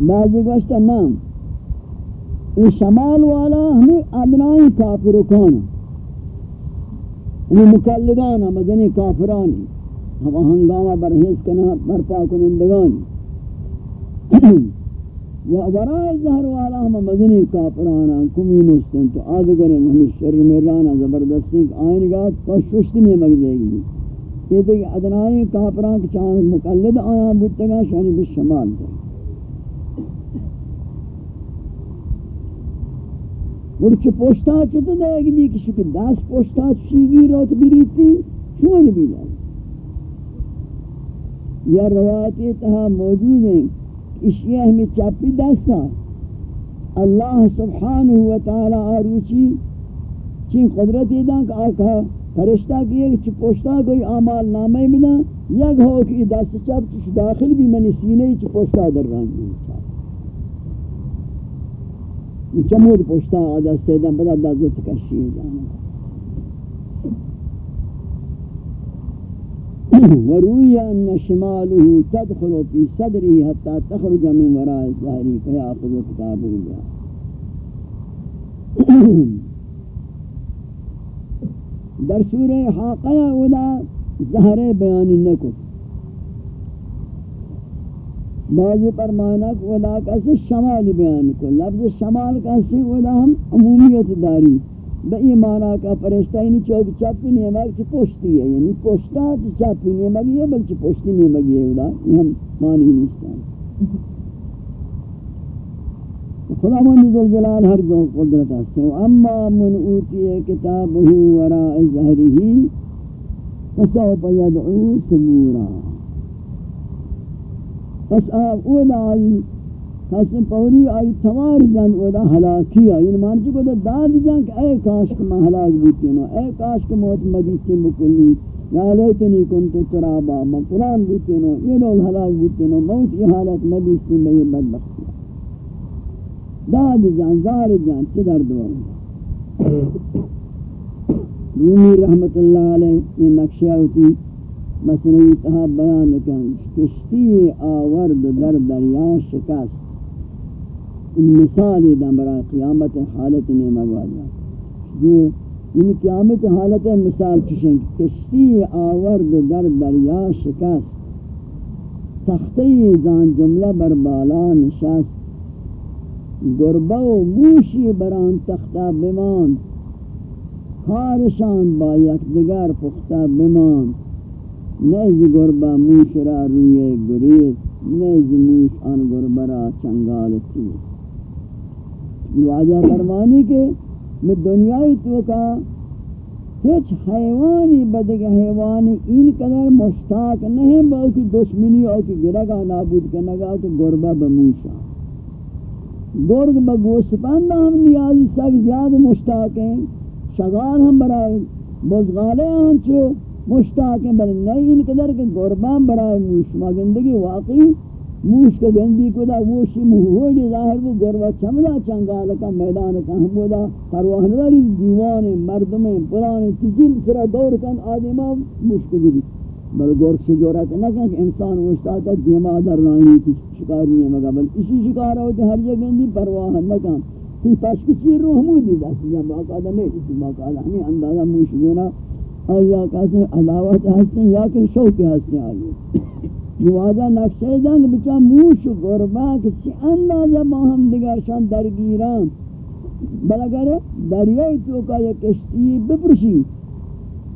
بعضی گوشتا نام یہ شمال والا ہمیں ادنائی کافر کانا ہمیں یعنی مقلدانا مدنی یعنی کافرانی. ہم ہنگامہ برحیز کنا برپا کنندگانی و ورائے ظہر والا ہم مدنی یعنی کافرانا کمینوستن تو آدھگرن ہمیں شر میرانا زبردستیں آئین گا تو ششتی نہیں مگ دے گی یہ دیکھ ادنائی کافران کے مقلد آیا بودتگا شانی بشمال دے اور چھ پوشتا چھتا دے گی بھی کسی کہ دس پوشتا چیگی روت بیریتی چون بھی لائے یا روایتی تہا موجود ہیں اشیاء ہمیں چاپی دستا اللہ سبحانہ وتعالی آروچی چین قدرت ایدان کہ آکا فرشتہ کیے کہ پوشتا کوئی آمال نامے بنا یک ہو کہ دست چاپ چش داخل بھی منی سینے چی پوشتا در رنگی چمود پوشتا آدھا سیدن بدا دازت کشی جانا وروی ان شماله تدخل في صدره حتى تخرج من وراء الظهر فيأخذ كتابه جاء در سورہ حاقیہ اولا ظہر بیانی نکو بعضی پرمانک اولا کسی شمال بیان کو لفظ شمال کسی اولا ہم عمومیت داری بئی معنی کا فرشتہ یعنی چوک چپی نہیں ہے چی پوشتی ہے یعنی پوشتا چی چپی نہیں مگی ہے بلکہ پوشتی نہیں مگی ہے اولا یہ ہم معنی نہیں سکتے خدا من ذل جلال ہر دو قدرت ہے اما من اوتی کتابه وراء ظهره فسوف يدعو ثبورا پس اولا آئی حسن پوری آئی تمار جان اودا حلاکی آئی ان مانچی کو داد جان کہ اے کاش کہ میں حلاک بوتی نو اے کاش کہ موت مدیسی مکلی یا لیتنی کنتو ترابا میں قرآن بوتی نو یہ لول حلاک بوتی نو موت یہ حالت مدیسی میں یہ بدبختی داد جان زار جان چی درد ورنگا رومی رحمت اللہ علیہ یہ نقشہ ہوتی مصنوی تہا بیان کن کشتی آورد در دریا شکست. مثال دم برای قیامت حالت نعمت والا جو ان قیامت حالت مثال چشن کشتی آورد در دریا شکست. تختی زان جمله بر بالا نشست. گربه و موشی بران تخته بمان کارشان با یکدیگر پخته بمان نیز گربه موش را روی گریز نیز موش آن گربه را چنگال چیز واجہ فرمانی کے میں دنیای تو کا ہیچ حیوانی بدگ حیوانی این قدر مشتاق نہیں باوکی دشمنی او کی گرگا نابود کنگا تو گربہ بموشا گرگ بگوسپندہ ہم نیازی سک زیادہ مشتاق ہیں شغال ہم برائے بزغالے ہم چو مشتاق ہیں بل نہیں ان قدر کہ گربہ برائے موش. ما مگندگی واقعی موش کے گندی کو دا ووشی موہوڑی ظاہر وہ گروا چمدا چنگال کا میدان کا ہم بودا پرواہ نداری دیوان مردمیں پرانے تجیل سرا دور کن آدمہ موش کے گری بل گور سے جورا نہ کہ انسان وشتا تا دیما در رانی کی شکار نہیں مگا بل اسی شکار ہوتے ہر جگہ گندی پرواہ نہ کام تی پاش کی چیر روح مودی دا یا باقاعدہ نہیں. اسی باقاعدہ ہمیں اندازہ موش گونا. آیا کسی علاوه هستن یا که شوقی هستن آیا گواجا نقشه دن بچه موش و گربه که چی اندازه ما هم دیگرشان درگیران بل دریای تو کا یک کشتی بپرشی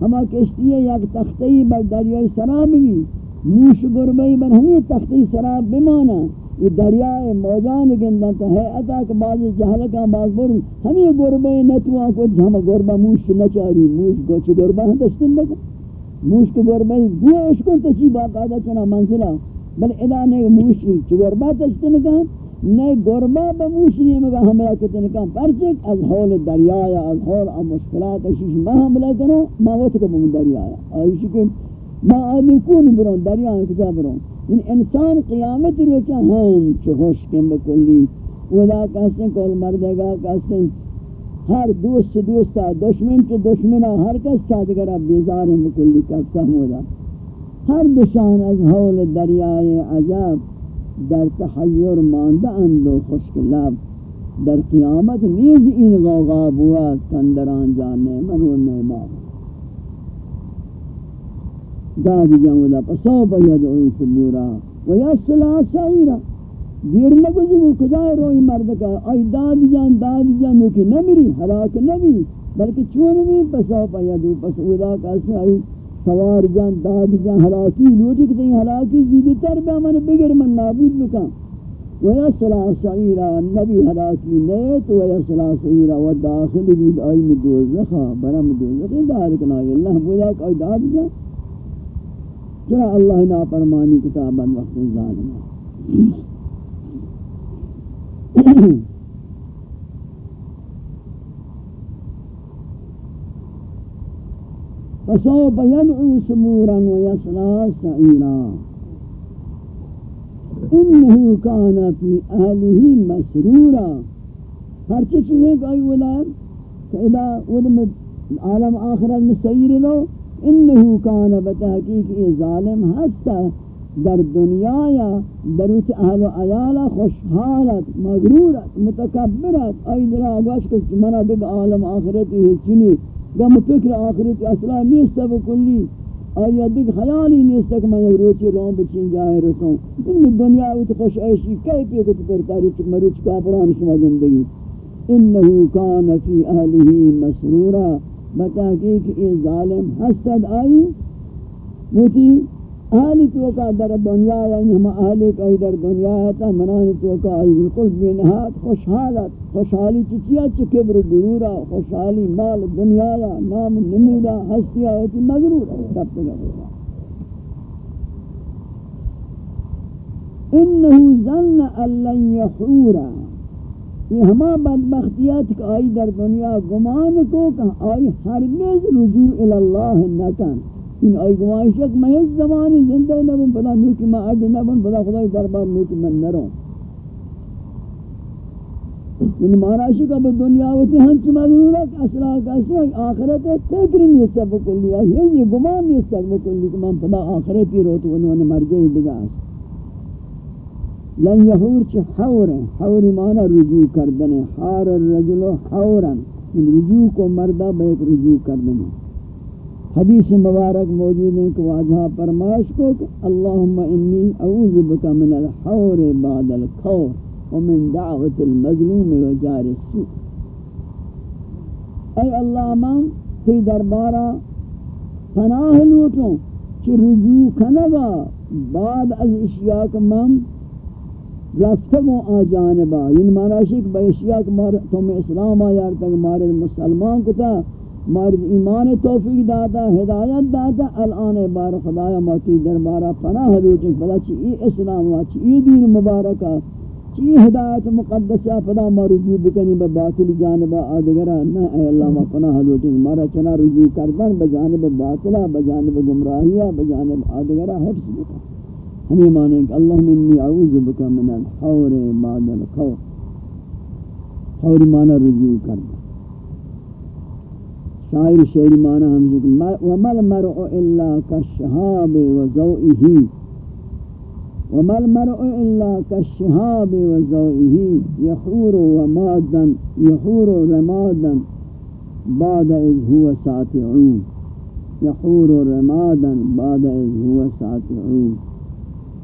اما کشتی یک تختی بر دریای سراب بھی موش و گربه بر همین تختی سراب بمانه یہ دریائے موجان گندن تو ہے اتا کہ بعض جہلکاں بعض بر ہمیں گربائی نتوان کو ہم گربا موش نچاری، موش گوچ گربا ہم دستن لگا موش کو گربائی گوش کن تا تچی باقاعدہ چنا منزلہ۔ بل ادا نے موش چو گربا تشتن کام نئے گربا با موش نہیں مگا حملہ کتن کام پرچک از حول دریایا، از حول ام مشکلات اشیش ما حملہ کنو ما وقت کم من دریایا۔ آئیشی کہ ما آدم کون برون؟ دریایا کجا برون؟ ان انسان قیامت روچا ہم چو خوش کم بکلی؟ ودا کہستن کول مردگا کہستن ہر دوست دوستا دشمن کے دشمنہ ہر کس چادگرہ بیزار مکلی کا سہمودا ہر دشان از حول دریائے عجاب در تحیر ماندہ اندو خشک لب. در قیامت نیز این غوغا بود کندران جانے منو نیمار دادی جنولا پسو پا یدعو سبورا، و یسلا سعیرا دیر نگوزی وہ کجائے روئی مرد کا آئی دادی جان دادی جان، نوکی نمیری حلاک نمی بلکہ چون بھی پسو پا یدعو پس ادا کسی آئی، سوار جان، دادی جان حلاکی لوٹی کتنی حلاکی زودی تر بے من بگر من نابود بکا بکن ويسلا سعيرا النبي هلاكي نيت ويسلا سعيرا وداخل بيد آي مدوزخا، برم مدوزخ ذلك ناي الله بولاك آي داد جا چرا اللہ نا فرمانی کتابا وقت ظالم. فصوب يدعو سمورا ويصلى سعيرا. إنه كان في اهله مسرورا. ہر چیز ہے کہ أولاد کہ اذا ودم عالم آخرت میں سعیر لو انہو کانا بتحقیق ای ظالم ہستا در دنیا یا دروت اہل و عیالا خوشحالت مغرورت متکبرت آئی درہ گوش کچھ منہ دیکھ عالم آخرتی ہے چنی گم فکر آخرتی اصلا نیستا بکلی آیا دیکھ خیالی نیست کہ میں یک روچی رون بچین جائے رسوں ان دنیا اوت خوش عیشی کئی پی کت کرتا رچ مروچ کافران شما زندگی. انہو کان فی اہلہی مسرورا. بتحقیق ای ظالم حسد آئی موتی اہلی توقع در دنیا یعنی ہم اہلی کئی در دنیا ہے تا منانی توقع آئی بالکل بینہات خوشحالت. خوشحالی چچیا چی کبر گرورا، خوشحالی مال دنیا یا نام نمودا ہستیا ہوتی مغرورا سب تگرورا انہو ظن اللن یحورا. یہ ہما بدبختیات کہ آئی در دنیا گمان کو کہ آئی ہرگز رجوع الاللہ نکن۔ ان آئی گمائشک میں اس زمانی زندہ نبن، پدا نوکی میں آج نبن، پدا خدای دربار نوکی من نرون۔ ان مہاراشی کا دنیا ہوتی ہنچ مغرور ہے اصلا کسی ہے، آخرت ہے فکر نہیں سب کلی ہے یہ یعنی گمان نہیں سب کلی کہ من پدا آخرت ہی روتو انہوں نے مرجعی دگا ہے لن یحور چھ حور ہیں حوری معنی رجوع کردنے حار الرجل حورا رجوع کو مردہ بیک رجوع کردنے حدیث مبارک موجود ہیں کہ واجہ فرمائش کو کہ اللہم انی اعوذ بک من الحور بعد الکور ومن دعوت المظلوم وجار السوء. اے اللہ من تی دربارہ پناہ لوٹوں چی رجوع کنگا بعد از اشیاء کا من رفتگوں آ جانبا یعنی مانا شک با اشیاء کا تم اسلام آیا تک مارد مسلمان کو تا مرد ایمان توفیق داتا، ہدایت داتا، الان بار خدایا موتی دربارہ پناہ لوٹیں فلا چی اسلام وا چی دین مبارکہ چی ہدایت مقدسہ فدا ما رجوع بکنی بباطل جانب آدگرہ نہ اے اللہ ما پناہ لوٹیں مارا چنا رجوع کردن بجانب باطلہ بجانب گمراہیہ بجانب آدگرہ حفظ بکن۔ ہمیں مانیں کہ اللہم انی أعوذ بکا من الحور بعد الخور حور مانا رجوع کردن شاعر شعری معنی ہم کہ ومل مرء إلا كالشهاب وضوئه ومل مرء إلا كالشهاب وضوئه يحور ومادا يحور رمادا بعد إذ هو ساتعون يحور رمادا بعد إذ هو ساتعون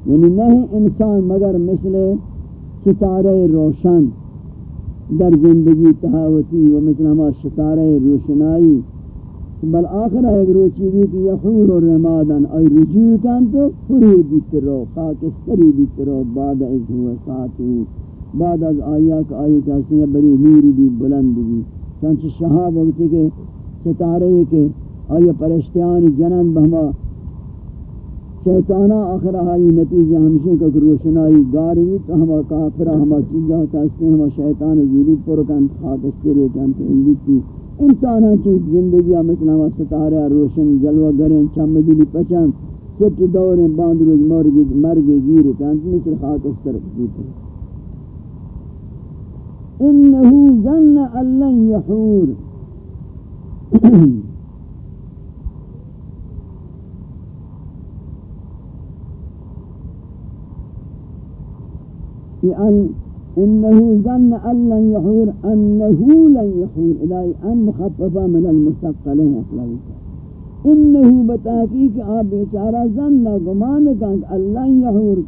یعنی نہیں انسان مگر مثل ستارے روشن در زندگی تہاوتی و مثل ہما ستارہ روشنائی بل آخر ایک روچی بھی کہ یحور و رمادن. ای رجوع کن تو پوری بیت رو، خاکستری بیت رو، بعد از ہوا ساتو بعد از آیا کہ آئی کسی بری نور بھی بلند بھی چنچہ شہاب وقتی کہ ستارے کے آیا پرشتیان جنن بہما شیطانہ آخر آئی نتیجہ ہمشہ کہ روشنائی گاروی تو ہما کافرہ ہما چیزہ کہستے ہیں ہما شیطان ضرور پرکن خاکسترے کن، تو انلیتی انسان ہاں چیز زندگی مثل ہما ستارہ روشن جلوہ گریں، چم دلی پچن ست دوریں باند روز مرگی مرگی گیر کن تو مثل خاکستر کبوتر انہو ظن اللہ یحور۔ بأن إنه ظن أن لن يحور أنه لن يحور إلى أن مخففة من المستقلين أصلا. إنه بتحقيق آب إشارة ظن گمان کن اللہ یحور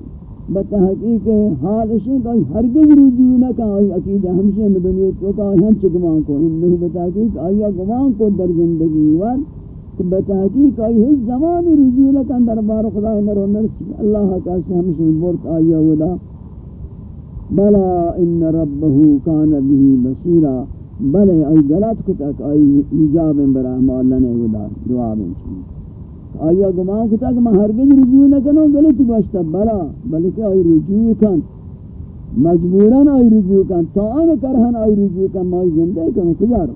بتحقیق حالش کا ہرگز رجوع رجونك آي أكيد ہمشہ میں دنیا تو کا ہم سے گمان إنه بتحقيق آیا گمان کو در زندگی وار. بتحقيق بتحقیق آئی زمان رجونك أن دربار خدا نہ رو نہ اللہ کا بورت آیا ودا. بلا ان ربه كان به بصيرا بلے ای غلط کو تک ای ایجاب برا مولا نے ودا دعا میں آیا گمان کو تک میں ہرگز رجوع نہ کنوں، غلط باشتا بلا، بلکہ ای رجوع کن۔ مجبورن ای رجوع کن تو ان کرہن ای رجوع کن، میں زندہ کنوں کجارو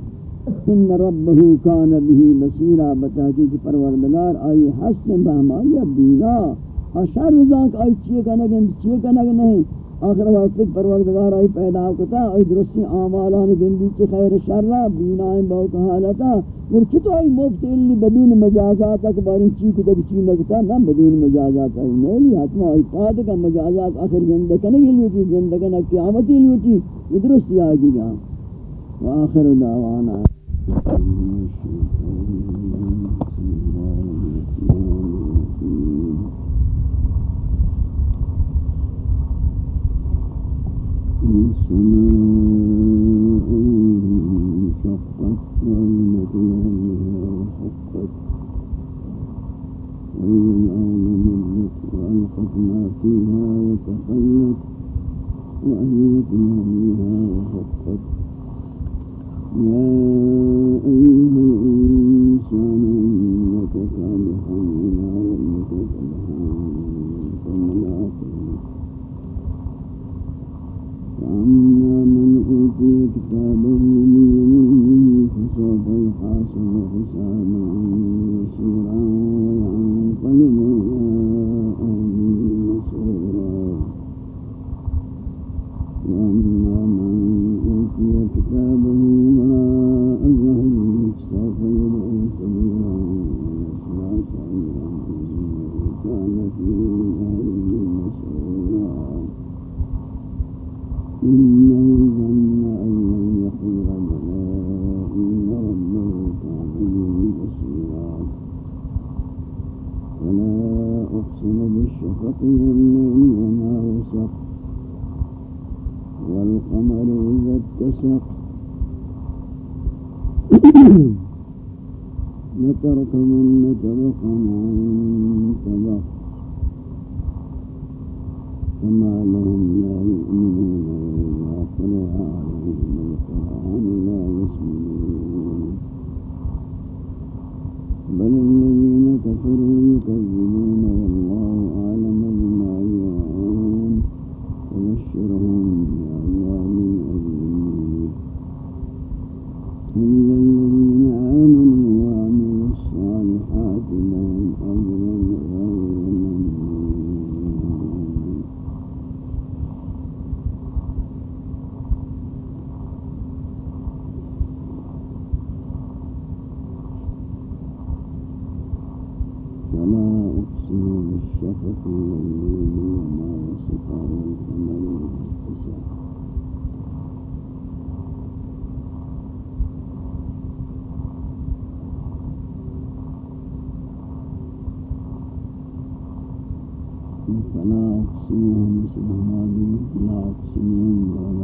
ان ربه كان به بصيرا بتحقیق پروردگار، ای حسن بہما یا بینا اشار ذاک ای چیئے کنگن چیئے کنگن نہیں۔ آخر وقت پروردگار آئی پیدا کتا، آئی درستی آمالان گندی چی خیر شر بینائیں باوک حالتا۔ اور چھتو آئی مفت اللی بدون مجازات تک بارن چی کتا چی نکتا نا بدون مجازات آئی نیلی حتما آئی پاد کا مجازات آخر زندگنگی لیوٹی زندگنگ قیامتی لیوٹی یہ درستی آگی گا۔ وآخر دعوانا۔ السماء فلا أقسم مثل لا أقسم ولا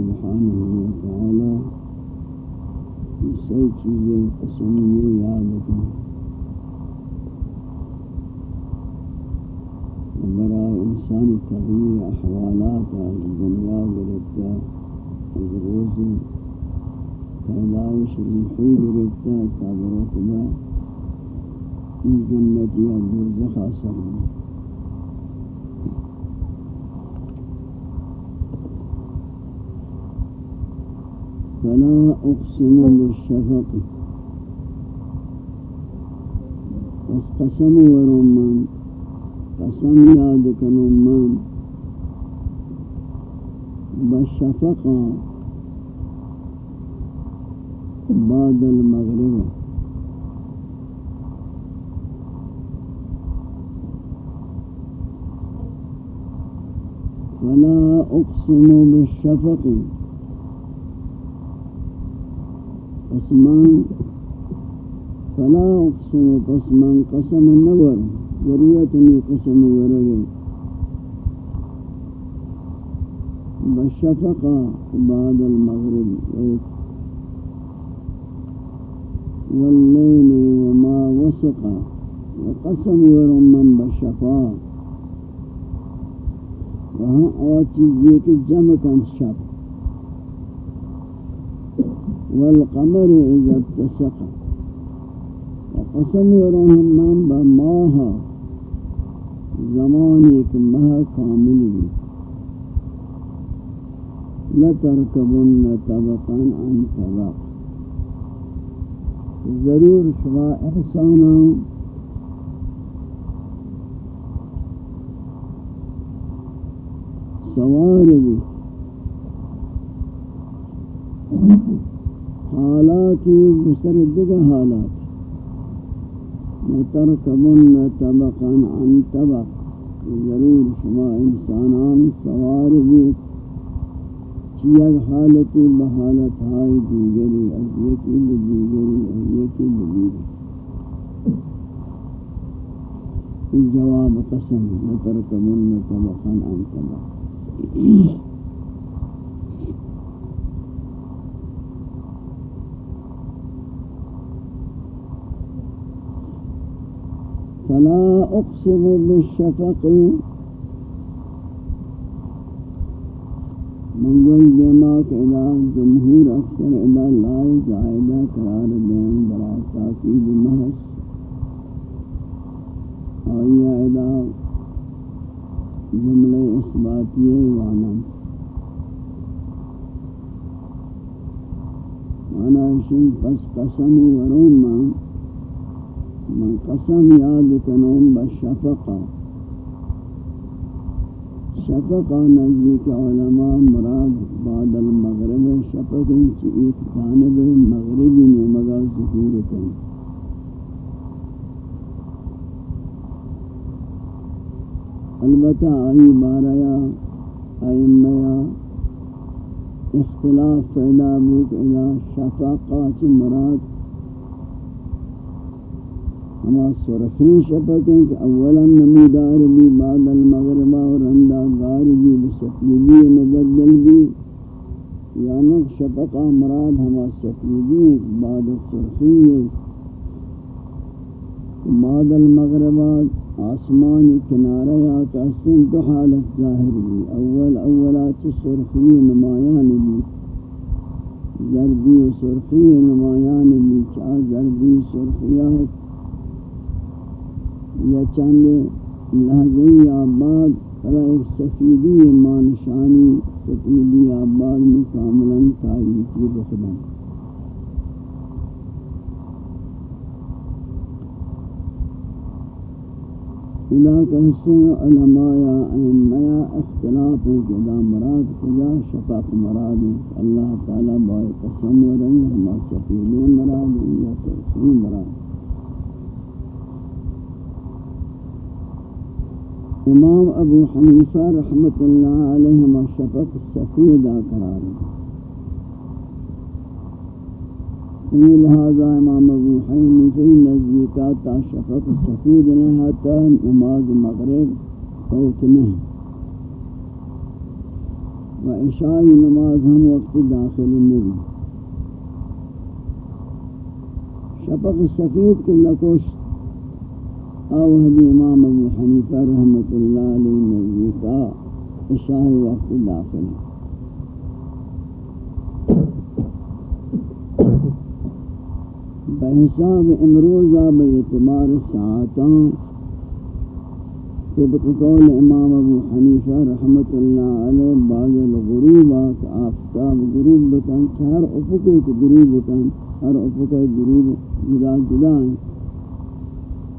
اللہ سبحانہ وتعالی سی چیزیں قسمی یاد کریں برای انسان تغییر احوالات از دنیا گرفتا از روز پیدایش روحی گرفتا تا یا دوزخ اثر فلا أقسم بالشفق اس قسم قسم یاد کنم من بعد المغرب. فلا أقسم بالشفق قسمان فلا أقسم قسمان قسم النور ضرورتني قسم ورغي بشفقا بعد المغرب. والليل وما وسق. وقسم ورمم بشفاق وہاں اور چیز یہ کہ جمع کن شب والقمر إذا اتسق. وقسم من بماها زمان ایک ماہ کامل بھی لترکبن طبقا عن طبق. ضرور شما احسانا سوار بھی حالاتی بسر دگا حالات. نترکبن طبقا عن طبق. ضرور شما انسانان سوار بھی چیئر حالتی بحالت ہائی دیگری، از یکی دیگری، از یکی دیگری. جواب قسم نترکبن طبقا عن طبق. فلا اقسم بالشفق. من منگل دیماک الہ جمہور اکثر الہ لائے زائدہ قرار دین برا تاکید محس آئیہ الہ جملہ اثباتیہ وانا. مانا شن پس قسم ورون من قسم یاد کنون بشفقہ شفقہ نزدیک علماء مراد بعد المغرب. شفق انچی ایک جانب مغربی نے مگا ظہور کنی البتہ آئی باریا ائمیا اختلاف پیدا بود الى شفاقات مراد؟ ہما سرخی شفقیں کہ اولا نمودار بھی بعد المغربہ اور اندہ غار بھی مبدل بھی یا نق شفقہ مراد ہما سفیدی بعد السرخی بعد المغربات آسمان کنارہ یا کسن تو حالت ظاہر بھی اول اولات سرخی نمایان بھی زردی و سرخی نمایان بھی چاہ زردی سرخیات یا چند لحظی آباد فلا ایک سفیدی مانشانی سفیدی آباد میں کاملا تاریخی رخدن علاقہ حسن علماء یا ائمہ اختلاف ہے مراد خدا، شفاق مراد، اللہ تعالی بائی قسم و رنگ ہما سفیلی مراد، یا سرخی مراد۔ امام ابو حنیفہ رحمت اللہ علیہ شفق سفیدہ قرار ہے۔ لہذا امام ابو حنیفی نزدیکاتا شفق سفید نہاتا نماز مغرب فوت نہیں و عشائی نماز ہم وقت داخل نہیں شفق سفید کے لکوش آوہدی امام ابو حنیفہ رحمت اللہ علیہ نزدیکا عشائی وقت داخل ہے۔ بحساب امروزہ بے ساعتان طبق قول امام ابو حنیفہ رحمت اللہ علیہ بعض الغروب آفتاب غروب بکن ہر افقے کے غروب بکن ہر افقے غروب جدا جدا ہیں۔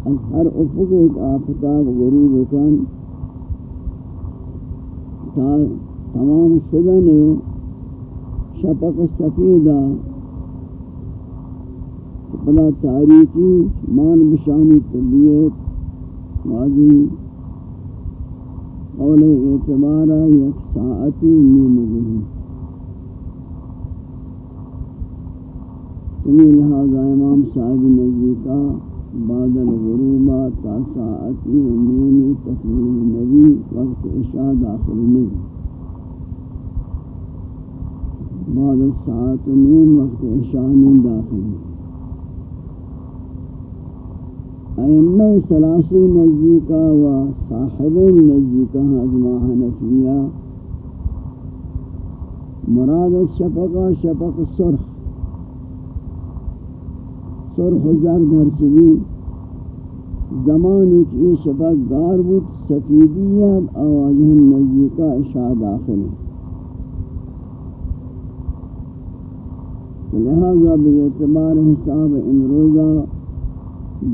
از ہر افق ایک آفتاب غروب کن تا تمام شدن شپق سفیدہ بلا تاریخی مان بشانی طبیعت واضح قول اعتبارہ یک ساعتی نیم گئی تمہیں لہذا امام صاحب نزدیکا بعد الغروبہ تا ساعتی و نیمی نبی وقت عشاء داخل نہیں بعد الساعت نیم وقت عشاء نہیں داخل ائمہ سلاسی نزدیکا و صاحب نزدیکا حضمہ حنفیہ مراد شفقہ شفق سرخ. سرخ و زرد ہر چیزی زمانی کی شفق گار بود سفیدیت آواجہ نزدیکا اشاء داخل لہذا بے اعتبار حساب امروزہ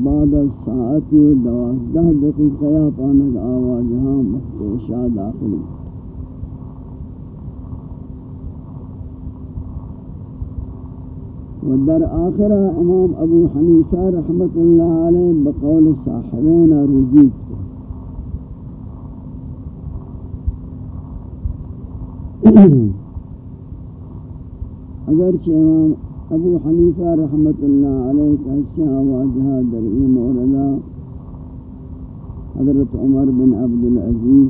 بعد ساعت و دوازدہ دقیقہ یا پانک آواجہاں مختشہ داخلی. و در آخرہ إمام أبو حنیفہ رحمت اللہ علیہ بقول صاحبین رجوع اگرچہ امام ابو حنیفہ رحمت اللہ علیہ کا آواجہ در ای موردہ حضرت عمر بن عبدالعزیز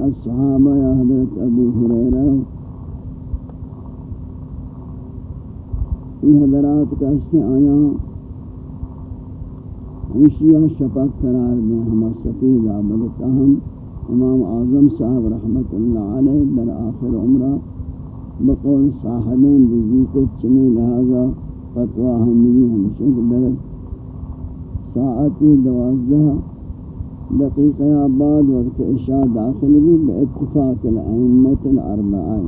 الصحابہ یا حضرت ابو حریرہ یہ حضرات کا اس سے آیا۔ ہمشیہ شفق قرار دیں ہم سفید عبد تاہم امام اعظم صاحب رحمت اللہ علیہ در آخر عمرہ بقول صاحبین رضی کو چمی لہذا فتوہ ہمی ہمشہ در ساعتی دوازدہ دقیقہ بعد وقت عشاء داخل بھی بے اتفاق الائمت الاربعائی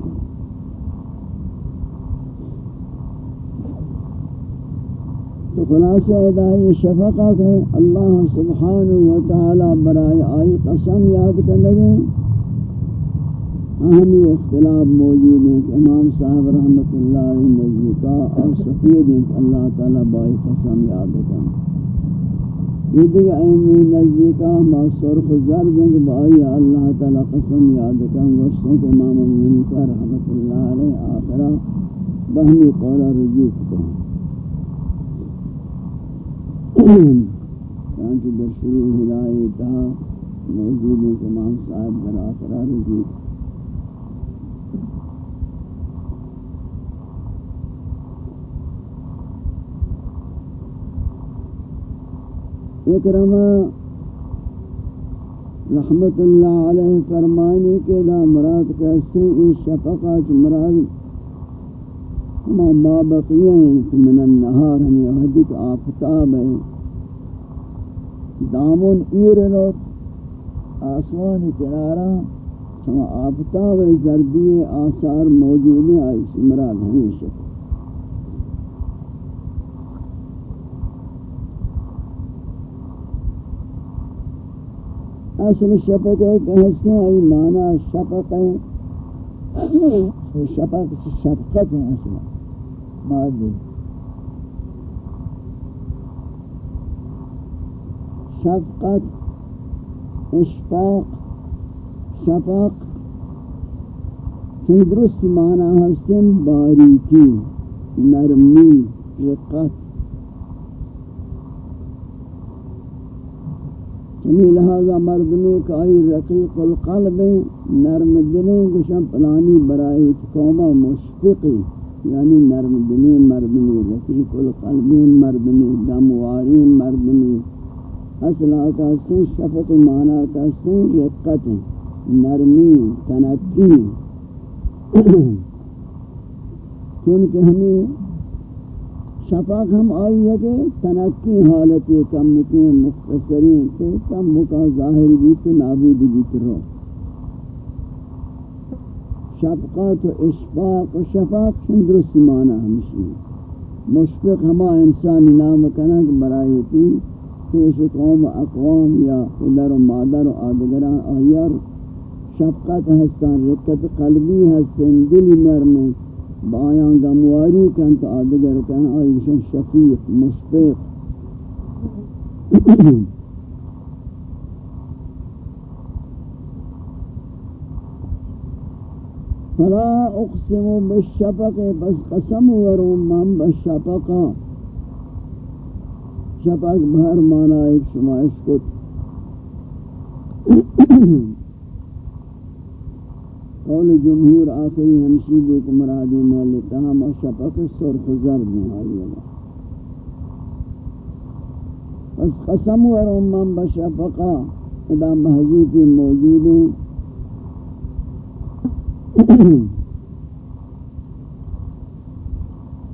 تو خلاصہ ادائی شفقہ کہ اللہ سبحانہ وتعالی برائے آئی قسم یاد کرنے گے اہمی اختلاف موجود ہیں کہ امام صاحب رحمت اللہ علیہ نزدیکا اور سفید ہیں کہ اللہ تعالی بائی قسم یاد کرنے یہ دیکھ ایمی نزدیکا ما سرخ زرد ہیں کہ بائی اللہ تعالی قسم یاد کرنے گوشتوں کہ امام امینی رحمت اللہ علیہ آخرہ بہمی قولہ رجوع کرنے چانچہ در شروع ہدایہ تا موجود ہے امام صاحب در آخرہ رجوع۔ اکرمہ، رحمت اللہ علیہ فرمانے کے دا مراد کہتے ہیں؟ اس شفقہ مراد ہما ما بقیہ ہیں من النہار ہمیں حدیق آفتاب ہے۔ دامن ایرنو آسمانی کنارا ہما آفتاب زردی آثار موجود ہیں، آئیش مراد ہمیشہ۔ اصل شفق ہے، کہ ہستے ہیں ای معنی شفق ہے۔ شفق شفقت ہے اصلا مادی شفقت، اشفاق، شفق. چون درست معنی هستن باریکی، نرمی، رقت. چمی لہذا مردمی کا آئی رقیق القلب، نرم دلیں گوشن پلانی برائی قومہ مشفقی. یعنی نرم دلی مردمی، رفیق القلبی، مردمی، دمواری، مردمی. اصلا کا سن شفق معنی کا رقت، نرمی، تنکی. چونکہ ہمیں شفاق ہم آئی ہے کہ تنکی حالتی کم کے مختصرین کہ کم کا ظاہر بھی تو نابود بھی کرو شفقات و اشفاق و شفاق چون درست معنی ہمشی مشفق ہما انسان نام کنک برائی ہوتی پیش قوم اقوام یا پدر و مادر و آدگران آیار شفقت ہستان رکت قلبی ہستن دل نرم بایان گمواری کن تو آدگر کن. آئیشن شفیق، مشفق. فلا اقسم بالشفق، بس قسم ورم من بالشفقا شفق بہر مانا ایک شما اسکت قول جمہور آخری ہمشی دیکھ مرادی میں لیتا ہم شفق سرخ زرد میں آئی اللہ بس قسم ورم من بالشفقا ادا محضوفی موجود ہیں۔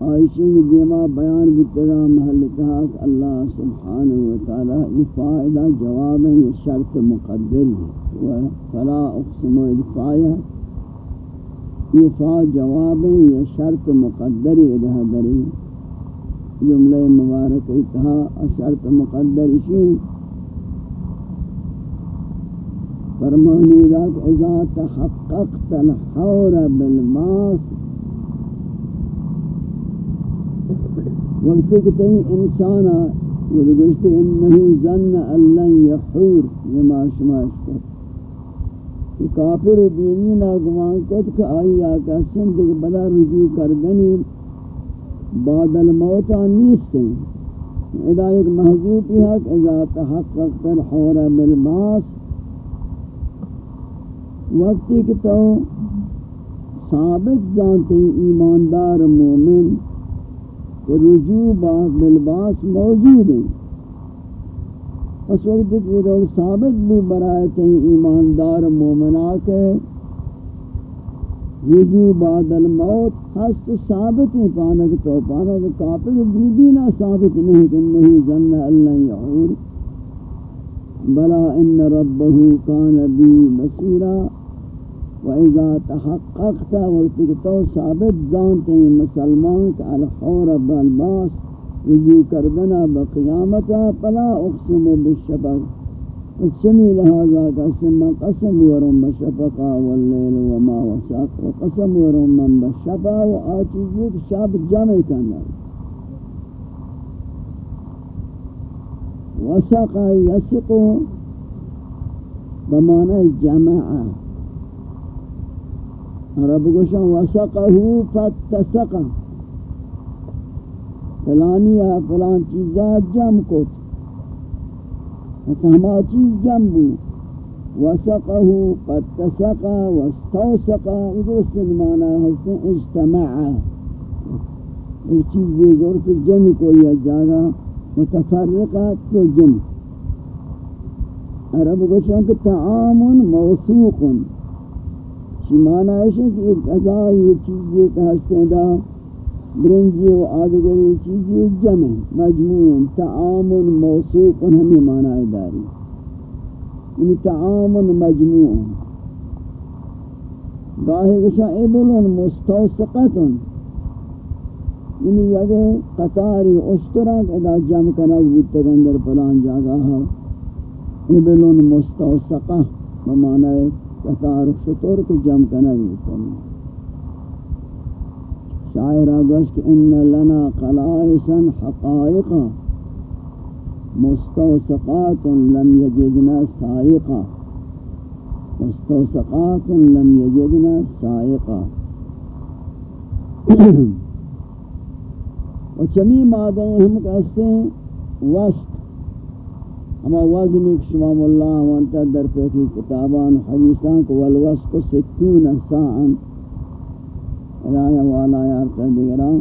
عائشہ کی دیما بیان بتگا محل تحاق اللہ سبحانہ وتعالی یہ فائدہ جواب ہے یہ شرط مقدر ہے۔ فلا اقسم ادفایا یہ فا جواب ہے یہ شرط مقدر ادھا دری جملہ مبارک اتہا شرط مقدر اسی فرمانی ذات اذا تحققت الحور بالماس وقتی کہ تین انسانا وہ گوشتے انہو زن اللہ یحور یہ معاشمہ اشکر کہ کافر دینی ناگوان کت کہ آئی آکا سن دیکھ بلا رجوع کردنی بعد الموت نیستیں ادا ایک محضوب ہی حق اذا تحقق تر بالماس وقتی کہ تو ثابت جانتے ایماندار مومن رجوع بالباس موجود ہیں۔ اس وقت کہ یہ ثابت بھی برائے تہیں ایماندار مومنات ہے رجوع بعد الموت ہست ثابت ہیں۔ پانک تو پانک کافر بھی بھی نہ ثابت نہیں کہ انہی ظن اللہ یعور، بلا ان ربه كان بي بصيرا وإذا تحققت وقت تو ثابت ذانتے ہیں مسلمان کہ الحور بالباس رجوع کردنا بقیامتا فلا اقسم بالشفق۔ السمی لہذا قسم قسم ورم بشفقا واللیل وما وساق وقسم ورم من بشفا وآچیز یک شاب جمع کرنا وسق يسق بمعنى جمع۔ عرب گوشن وسقه فتسق فلانی یا فلان چیزا جمع کت. ہما چیز جمع بو. وسقه فتسق واستوسق درست معنی ہستیں اجتماع. ایک چیز یہ ضرورت جمع کو یا جاگا متفرقات تو جمع. عرب گوشن کہ تعام موثوق چی معنی ہے کہ ایک ازا یہ چیز یہ کہ ہستے برنجی و آدگری چیز یہ جمع مجموع تعام موصوق ہمیں معنی داری۔ یعنی تعام مجموع گاہی گشا ابل مستوسقت یعنی اگر قطاری اشترک ادا جمع کنک بیتک اندر پلان جاگا ہے ابل مستوسقہ بمعنی ہے قطار شطور کو جم کرنا بھی شاعر آگوش کہ ان لنا قلائسا حقائقا مستوسقات لم يجدنا سائقا۔ مستوسقات لم يجدنا سائقا۔ و چمی مادیں ہم کہتے ہیں وسط اما وزن ایک شمام اللہ وانتا در پیکی کتابان، حدیثان کو والوسق ستون ساعن الہی والا یارتا دیگران۔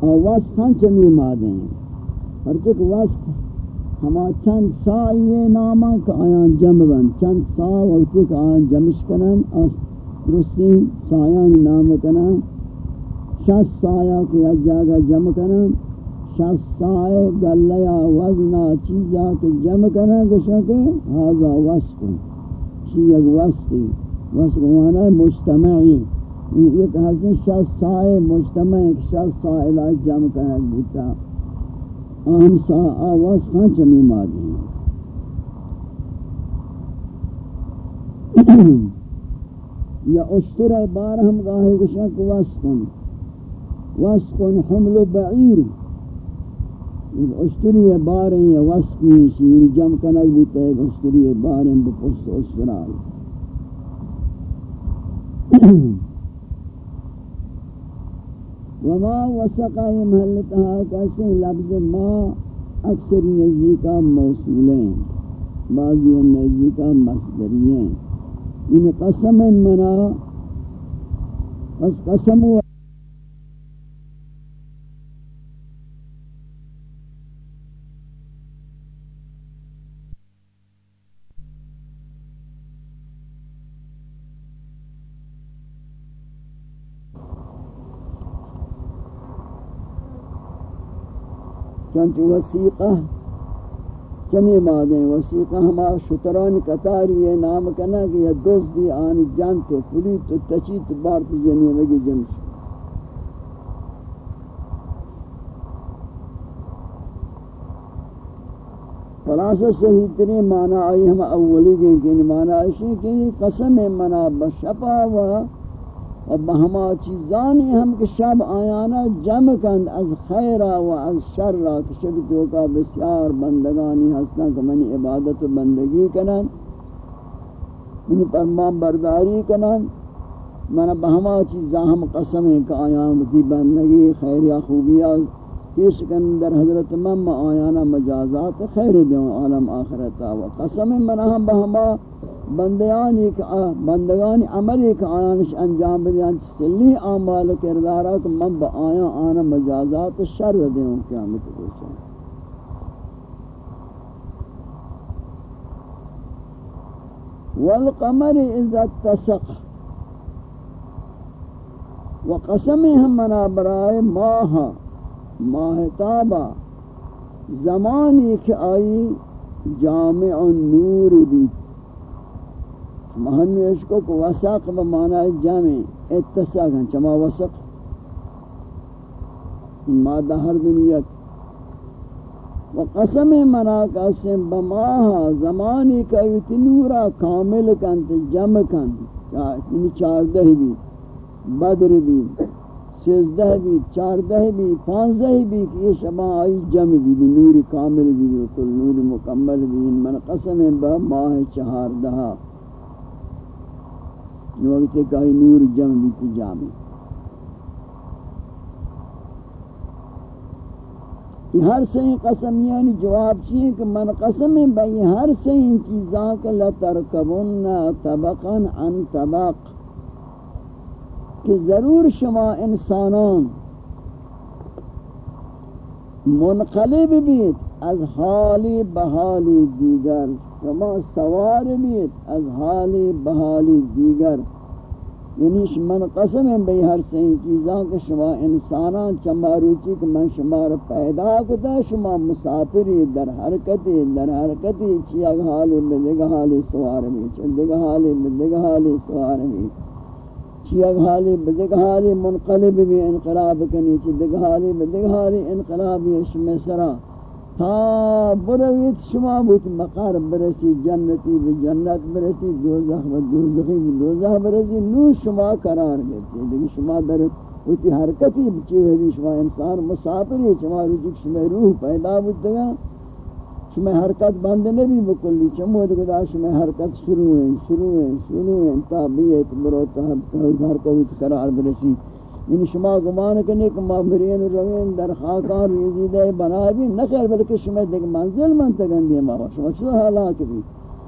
اور وسق ہم چمی مادے ہیں پرچک وسق ہما چند سائی ناما کا آیان جمع بن۔ چند سا وقتی کا آیان جمش کنن درستی سایان نام کنن۔ شس سایہ کی جاگہ جمع کنن۔ شسائے گلیا وزنا چیزا کے جمع کرنا گوشا کہ ہاذا وصف شی ایک وصفی، وصف معنی مجتمعی۔ یہ کہ حسن شسائے مجتمع شسائے لا جمع کرنا گوتا آم سا آواز ہاں خان چمی مادی یا اشتر بار ہم گاہے گشک واسقن واسقن حمل بعیر۔ اشتری بار یا واسقی شیر جم کنک بوتا ہے اشتری بار بپس اشترائی. وما وسقا یہ محلتها کیسے لفظ ما اکثر نجی کا موصولیں بعضی نجی کا مصدرین ان قسم منا پس قسم و چنچ وسیقہ چمی مادیں وسیقہ ہما شتران کتاری یہ نام کنا کہ یہ دوزی آن جان تو پلی تو تچی تو بارت جنی لگی جمش خلاصہ صحیح ترین معنی آئی ہم اولی گئے کہ یعنی معنی آئی شئی کہ یعنی قسم منا بشپا و و بہما چیزانی ہم کہ شب آیانا جمع کند از خیر و از شر کہ شب تو بسیار بندگانی ہستاں کہ منی عبادت و بندگی کنن، منی فرمان برداری کنن۔ من بہما چیزاں ہم قسم ہیں کہ آیان کی بندگی خیر یا خوبیہ پیش در حضرت من آیانا مجازات خیر دیوں عالم آخرتا و قسم من ہم بہما بندیانی بندگانی عملی کہ آیانش انجام بدیان سلی آمال کردارا کہ من با آیا آنا مجازات شر دیوں قیامت کو کوچا والقمر اذا اتسق. وقسمی ہم منا برائے ماہ ماہ تابا. زمانی کہ آئی جامع نور بیت مہنو اس کو کو وسق بمعنی جمع اتساق ہیں، چما وسق مادہ ہر دنیا و قسم منا قسم بماہا زمانی کا نورا کامل کنت جمع کنت یعنی چاردہ بھی، بدر بھی، سیزدہ بھی، چاردہ بھی، پانزدہ بھی کہ یہ شبہ آئی جمع بھی نور کامل بھی نور مکمل بھی۔ من قسم بماہ چہاردہ۔ وقت کئی نور جم بیتی جامی ہر سین قسم یعنی جواب چیئے کہ من قسم بئی ہر سین چیزاں کہ لترکبن طبقا عن طبق. کہ ضرور شما انسانان منقلب بیت از حالی بحالی دیگر شما سوار بیت از حالی بحالی دیگر. یعنی من قسم ہے بھئی ہر سہی چیزاں کہ شما انسانان چماروچی کہ من شما را پیدا کتا، شما مسافری در حرکتی در حرکتی چیئا حالی بدگ حالی سوار بھی چندگ حالی بدگ حالی سوار بھی چیئا حالی بدگ حالی منقلب بھی انقلاب کنی چندگ حالی بدگ حالی انقلاب بھی شما سرا. تا برویت شما بوت مقار برسی، جنتی به جنت برسی، دوزخ و دوزخی به دوزخ برسی. نو شما قرار گرتی دیگه شما در وتی حرکتی بچی ہوئی شما انسان مسافری، شما رجک شما روح پیدا بود دیگا شما حرکت بند نبی بکلی. چمو دیگه شما حرکت شروع ہیں شروع ہیں شروع ہیں تا بیت، برو تا حرکت قرار برسی. یعنی شما گمان کرنے کہ مابرین روین در خاکان ریزیدہ بنا بھی نہ خیر بلکہ شما دیکھ منزل من تگن دی ماوا شما چیز حالات بھی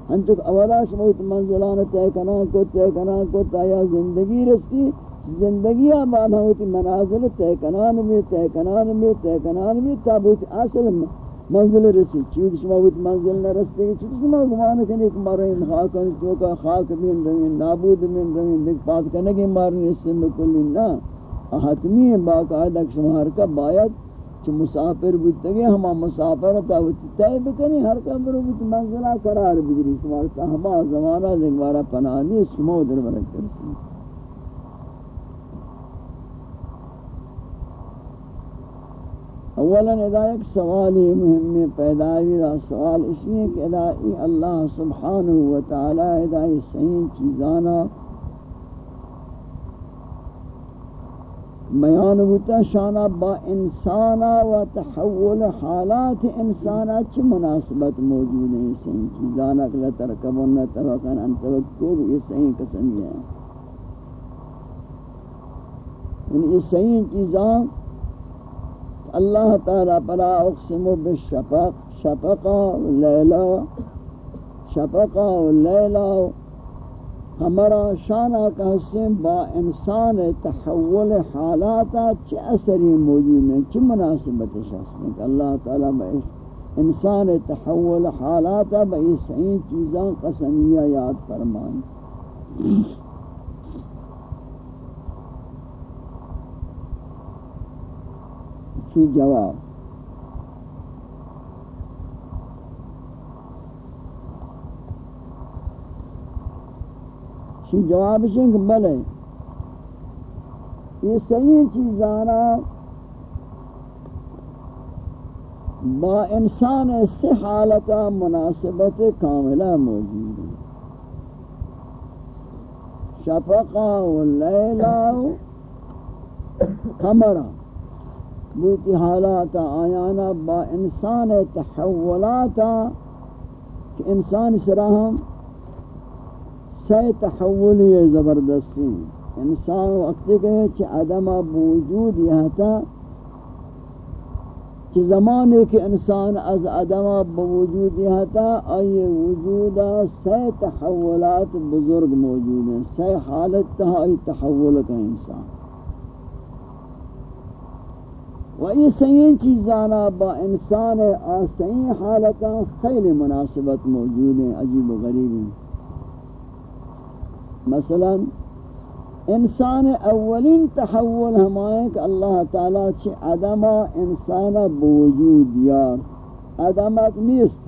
انتو اولا شما ایت منزلان تے کنا کو تے کنا کو تایا زندگی رستی. زندگی آباد ہوتی منازل تے کنان میں تے کنان میں تے کنان میں تاب ہوتی اصل منزل رسی. چیز شما ہوتی منزل نہ رستے چیز شما گمان کرنے کہ مارین خاکان چوکا خاک بین روین، نابود بین روین. دیکھ پات کرنے کہ مارین اس سے مکلی نہ حتمی ہے باقاعدہ شمار کا باید چھ مسافر بودتگی ہما مسافر تاوتی تائی بکنی، ہر کا برو بیت منزلہ قرار بگری شمار کا ہما زمانہ دنگوارا پناہنی شمو در برک رسی اولا ادا ایک سوال ہی مهم پیداوی دا سوال اس لیے کہ ادا اللہ سبحانہ و تعالی ادا صحیح چیزانا بیان ہوتا شانہ با انسانا و تحول حالات انسانا چھ مناسبت موجود ہیں؟ صحیح چیزانا کہ لترکبن توقن انتوکتوب یہ صحیح قسمی ہے یعنی یہ صحیح چیزاں اللہ تعالی پلا اقسم بالشفق شفقا و لیلا شفقا و لیلا ہمارا شانہ کا حسن با انسان تحول حالاتا چی اثری موجود ہیں چی مناسبت شخص ہیں کہ اللہ تعالی با انسان تحول حالاتا با یہ صحیح چیزاں قسمیہ یاد فرمائیں۔ کی جواب؟ کی جواب کہ بلے یہ صحیح چیزانا با انسان سے حالتا مناسبت کاملہ موجود ہے۔ شفقہ و لیلہ قمرہ، بوتی حالات آیانا با انسان تحولاتا، کہ انسان سراہم سی تحولی زبردستی انسان وقت کے چھ عدم بوجود یہ تھا چھ زمانے کے انسان از عدم بوجود یہ تھا، آئی وجودا سی تحولات بزرگ موجود ہیں۔ سی حالت تھا، آئی تحول کا انسان۔ و یہ صحیح چیزانا با انسان آسین حالتا خیلی مناسبت موجود ہیں، عجیب و غریب ہیں۔ مثلا انسان اولین تحول ہمائیں کہ اللہ تعالیٰ چھ عدم انسان بوجود یار عدمت نیست.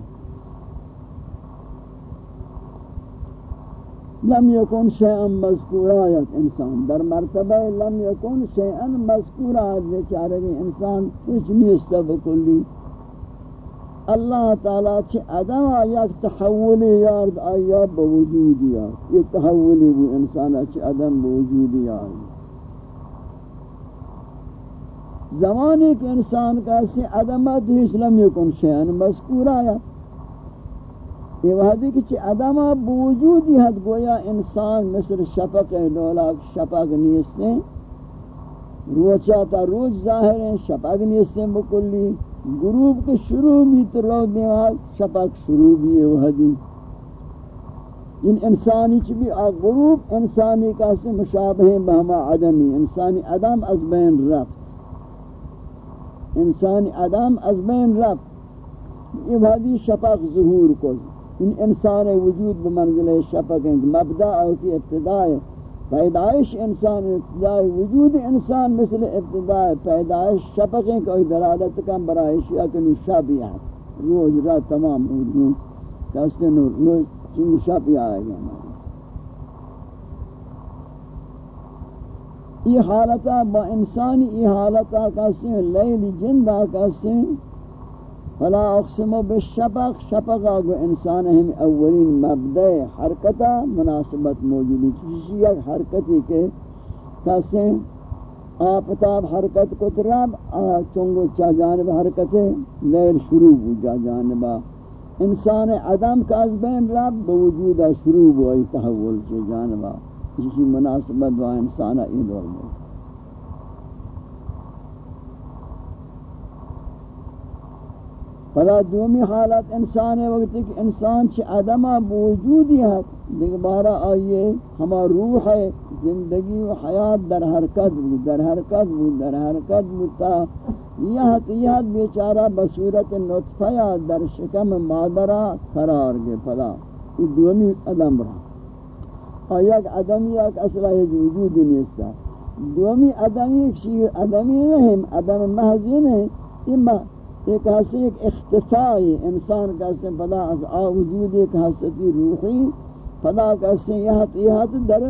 لم يكن شيئا مذكورا یک انسان. در مرتبہ لم يكن شيئا مذكورا بیچارے انسان کچھ نہیں است بکلی اللہ تعالی چھ عدم یک تحولی یارد آیا بوجود یارد یہ تحولی بھی انسان چھ عدم بوجود یارد زمانے کے انسان کا سے عدمت ہیچ لم یکن شیئن مذکورا یا یہ وحدی کہ چھ عدم بوجودی حد گویا انسان مثل شفق دولا شفق نیستیں. روچا تا روچ ظاہر ہیں، شفق نیستیں بکلی. گروب کے شروع بھی تو دیوال شفق شروع بھی ہے وحدی ان انسانی چھ بھی غروب انسانی کا سے مشابہ بہما عدمی انسانی عدم از بین رفت۔ انسانی عدم از بین رفت۔ یہ وحدی شفق ظہور کو۔ ان انسان وجود بمنزل شفق ہیں۔ مبدا اور کی ابتداء پیدائش انسان ابتداء وجود انسان مثل ابتداء پیدائش شفق ہیں کوئی دلالت کا برائے اشیاء کے نشابیات روز رات تمام موجود کہتے ہیں روز چن شب آئے گا یہ حالتا با انسانی یہ حالتا کہتے ہیں لیل جندہ کہتے ہیں فلا اقسم بالشفق. شفق آگو انسان ہم اولین مبدع حرکتا، مناسبت موجودی. چیزی یک حرکتی کے کسیں آفتاب حرکت کو تراب چونگو چا جانب حرکت لیر شروع ہو جا جانبا انسان عدم کا از بین رب بوجود شروع ہوئی تحول چے جانبا جسی مناسبت با انسان این دور فلا دومی حالت انسان ہے وقت کہ انسان چھ عدم بوجودی ہے دیکھ بارا آئیے، ہما روح ہے، زندگی و حیات در حرکت بود، در حرکت بود، در حرکت بود تا یہت یہت بیچارہ بصورت نطفہ در شکم مادرہ قرار گے فلا یہ دومی عدم رہا آیا کہ عدمی ایک اصلہ وجود نیستا دومی عدمی ایک شیء عدمی نہیں، عدم محضی نہیں یہ ایک حسی ایک اختفائی انسان کہتے ہیں پدا از آ وجود ایک حسیتی روحی پدا کہتے ہیں یہت یہت در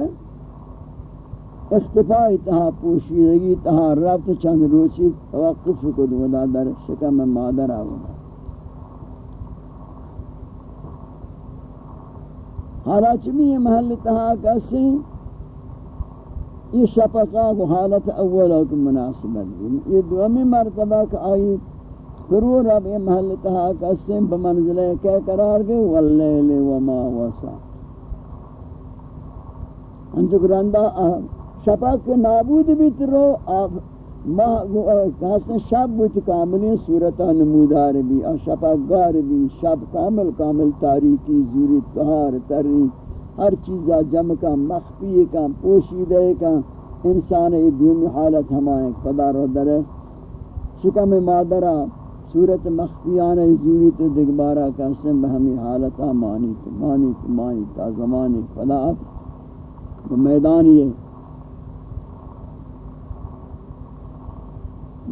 اختفائی، تہا پوشیدگی، تہا ربط چند روچی توقف کو دودا در شکم مادر آونا۔ حالا چمی یہ محل تہا کسی یہ شفقہ کو حالت اولا کو مناسبت۔ یہ دومی مرتبہ کہ آئی فرو رب یہ محل تہا کسی بمنزلے کہ قرار گئے، واللیل وما وسا انچو گرندہ شفق نابود بھی بیت رو کہاستے شب بیت کاملی صورتا نمودار بھی شفق گار بھی، شب کامل کامل تاریکی، زوری، تہار، تری، ہر چیزا جمع کا، مخفی کا، پوشیدہ کا، انسان دومی حالت ہمائیں خدا رو در شکم مادرہ صورت مخفیانہ زوری تو دگبارہ کا سن بہمی حالتا مانی تو مانی تو، مانی تا زمانی خدا میدان یہ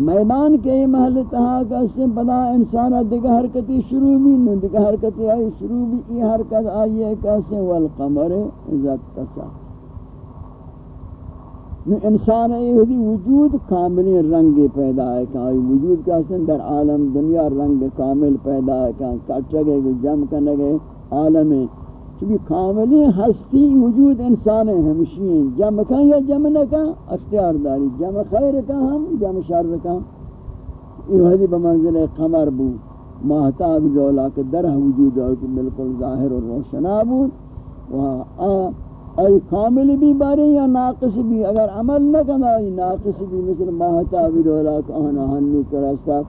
میدان کے محل تہا کا سے بدا انسان دیگه حرکتی شروع بھی نو، دیگه حرکتی آئی شروع بھی ای حرکت آئی ہے کیسے والقمر عزت تسا انسان ایہدی وجود کامل رنگ پیدا ہے کہ آئی وجود کیسے در عالم دنیا رنگ کامل پیدا ہے کہ کٹرگے جم کنگے عالم ہے۔ چونکہ کاملی ہستی وجود انسان ہے ہمشی ہیں۔ جمع کن یا جمع نکن اختیار داری۔ جمع خیر کن ہم جمع شر کن۔ یہ حدی بمنزل قمر بو۔ ماہتاب جولا کے درہ وجود ہے، کہ بالکل ظاہر و روشنا بود۔ و ای کامل بھی بارے یا ناقص بھی؟ اگر عمل نہ کنا ای ناقص بھی مثل ماہتاب جولا کہ آنا ہنو کرستا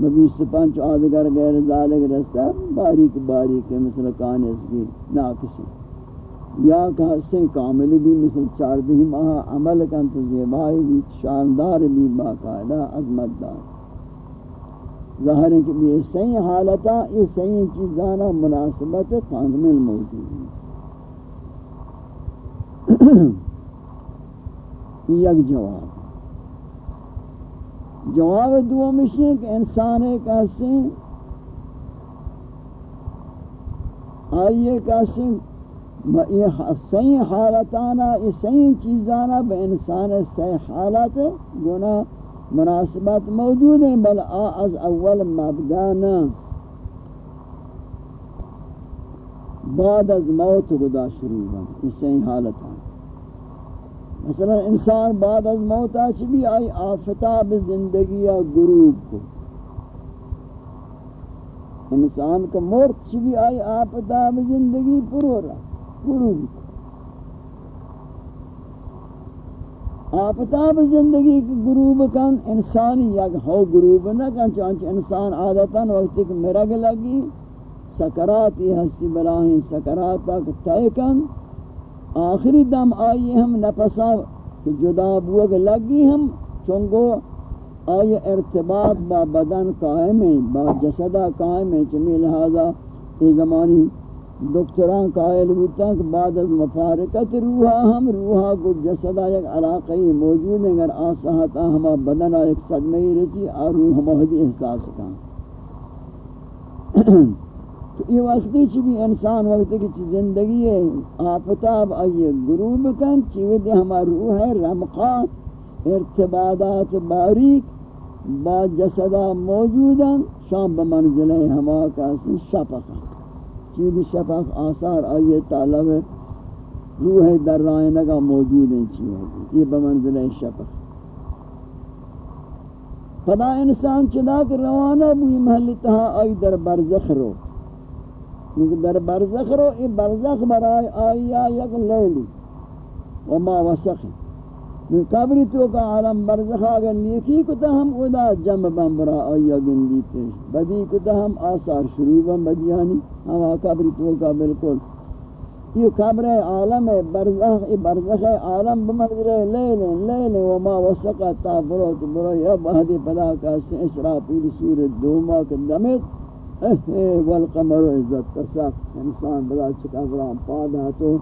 مبیس پنچ آدگر غیر ذالک رستا. باریک باریک مثل کانس کی ناکسی یا کہ حسن کامل بھی مثل چار بھی ماہ عمل کن تو زیبائی بھی، شاندار بھی، باقاعدہ عظمت دار ظاہر ہے کہ یہ صحیح حالتا یہ صحیح چیزانا مناسبت قانمل موجود ہے. یک جواب جواب دو مشی کہ انسان ایک ایسے آئیے کیسے یہ صحیح حالتانا، یہ صحیح چیزانا بے انسان صحیح حالت گناہ مناسبت موجود ہیں، بل از اول مبدانا۔ بعد از موت گدا شروع ہے یہ صحیح حالتانا مثلا انسان بعد از موت آچ بھی آئی آفتاب زندگی یا گروب کو. انسان کا مرت چ بھی آئی آفتاب زندگی پرو رہا گروب کو. آفتاب زندگی کی گروب کن، انسانی یک ہو گروب نہ کن چانچ انسان عادتاً وقت ایک مرگ لگی سکرات یہ ہستی بلاہیں سکرات تک تائے کن. آخری دم آئی ہم نفسا کہ جدا بوگ لگی ہم چونگو آئی ارتباط با بدن قائم ہے با جسدہ قائم ہے چمی لہذا یہ زمانی دکتران قائل ہوتا کہ بعد از مفارقت روحا ہم روحا کو جسدہ یک علاقی موجود ہے اگر آسہتا ہما بدن ایک صدمہی رسی اور روح مہدی احساس کا تو یہ وقتی چی بھی انسان وقتی کی زندگی ہے آفتاب آئیے گروب کن چیوی دے ہما روح ہے رمقات ارتبادات باریک، با جسدہ موجودا شام بمنزل ہما کاسی شفق چیوی شفق آثار آئیے طالب روح در رائنگا موجود ہیں چیوی یہ بمنزل شفق۔ خدا انسان چدا کر روانہ بوئی محلی تہا آئی در برزخ رو۔ کیونکہ در برزخ رو ای برزخ برای آیا یک لیلی و ما وسخی. قبری تو کا عالم برزخ اگر نیکی کتا ہم ادا جمع بم برا آیا گندی تیش بدی کتا ہم آثار شروع بم بدیانی یعنی ہم قبری تو کا بالکل. یہ قبر عالم برزخ، ای برزخ عالم بمنظر لیل لیل و ما وسق تا برو تو برو یا بہدی پدا کا اسرافیل سورت دوما کے دمت. والقمر عزت تسق انسان بلا چکا فرام پادا تو،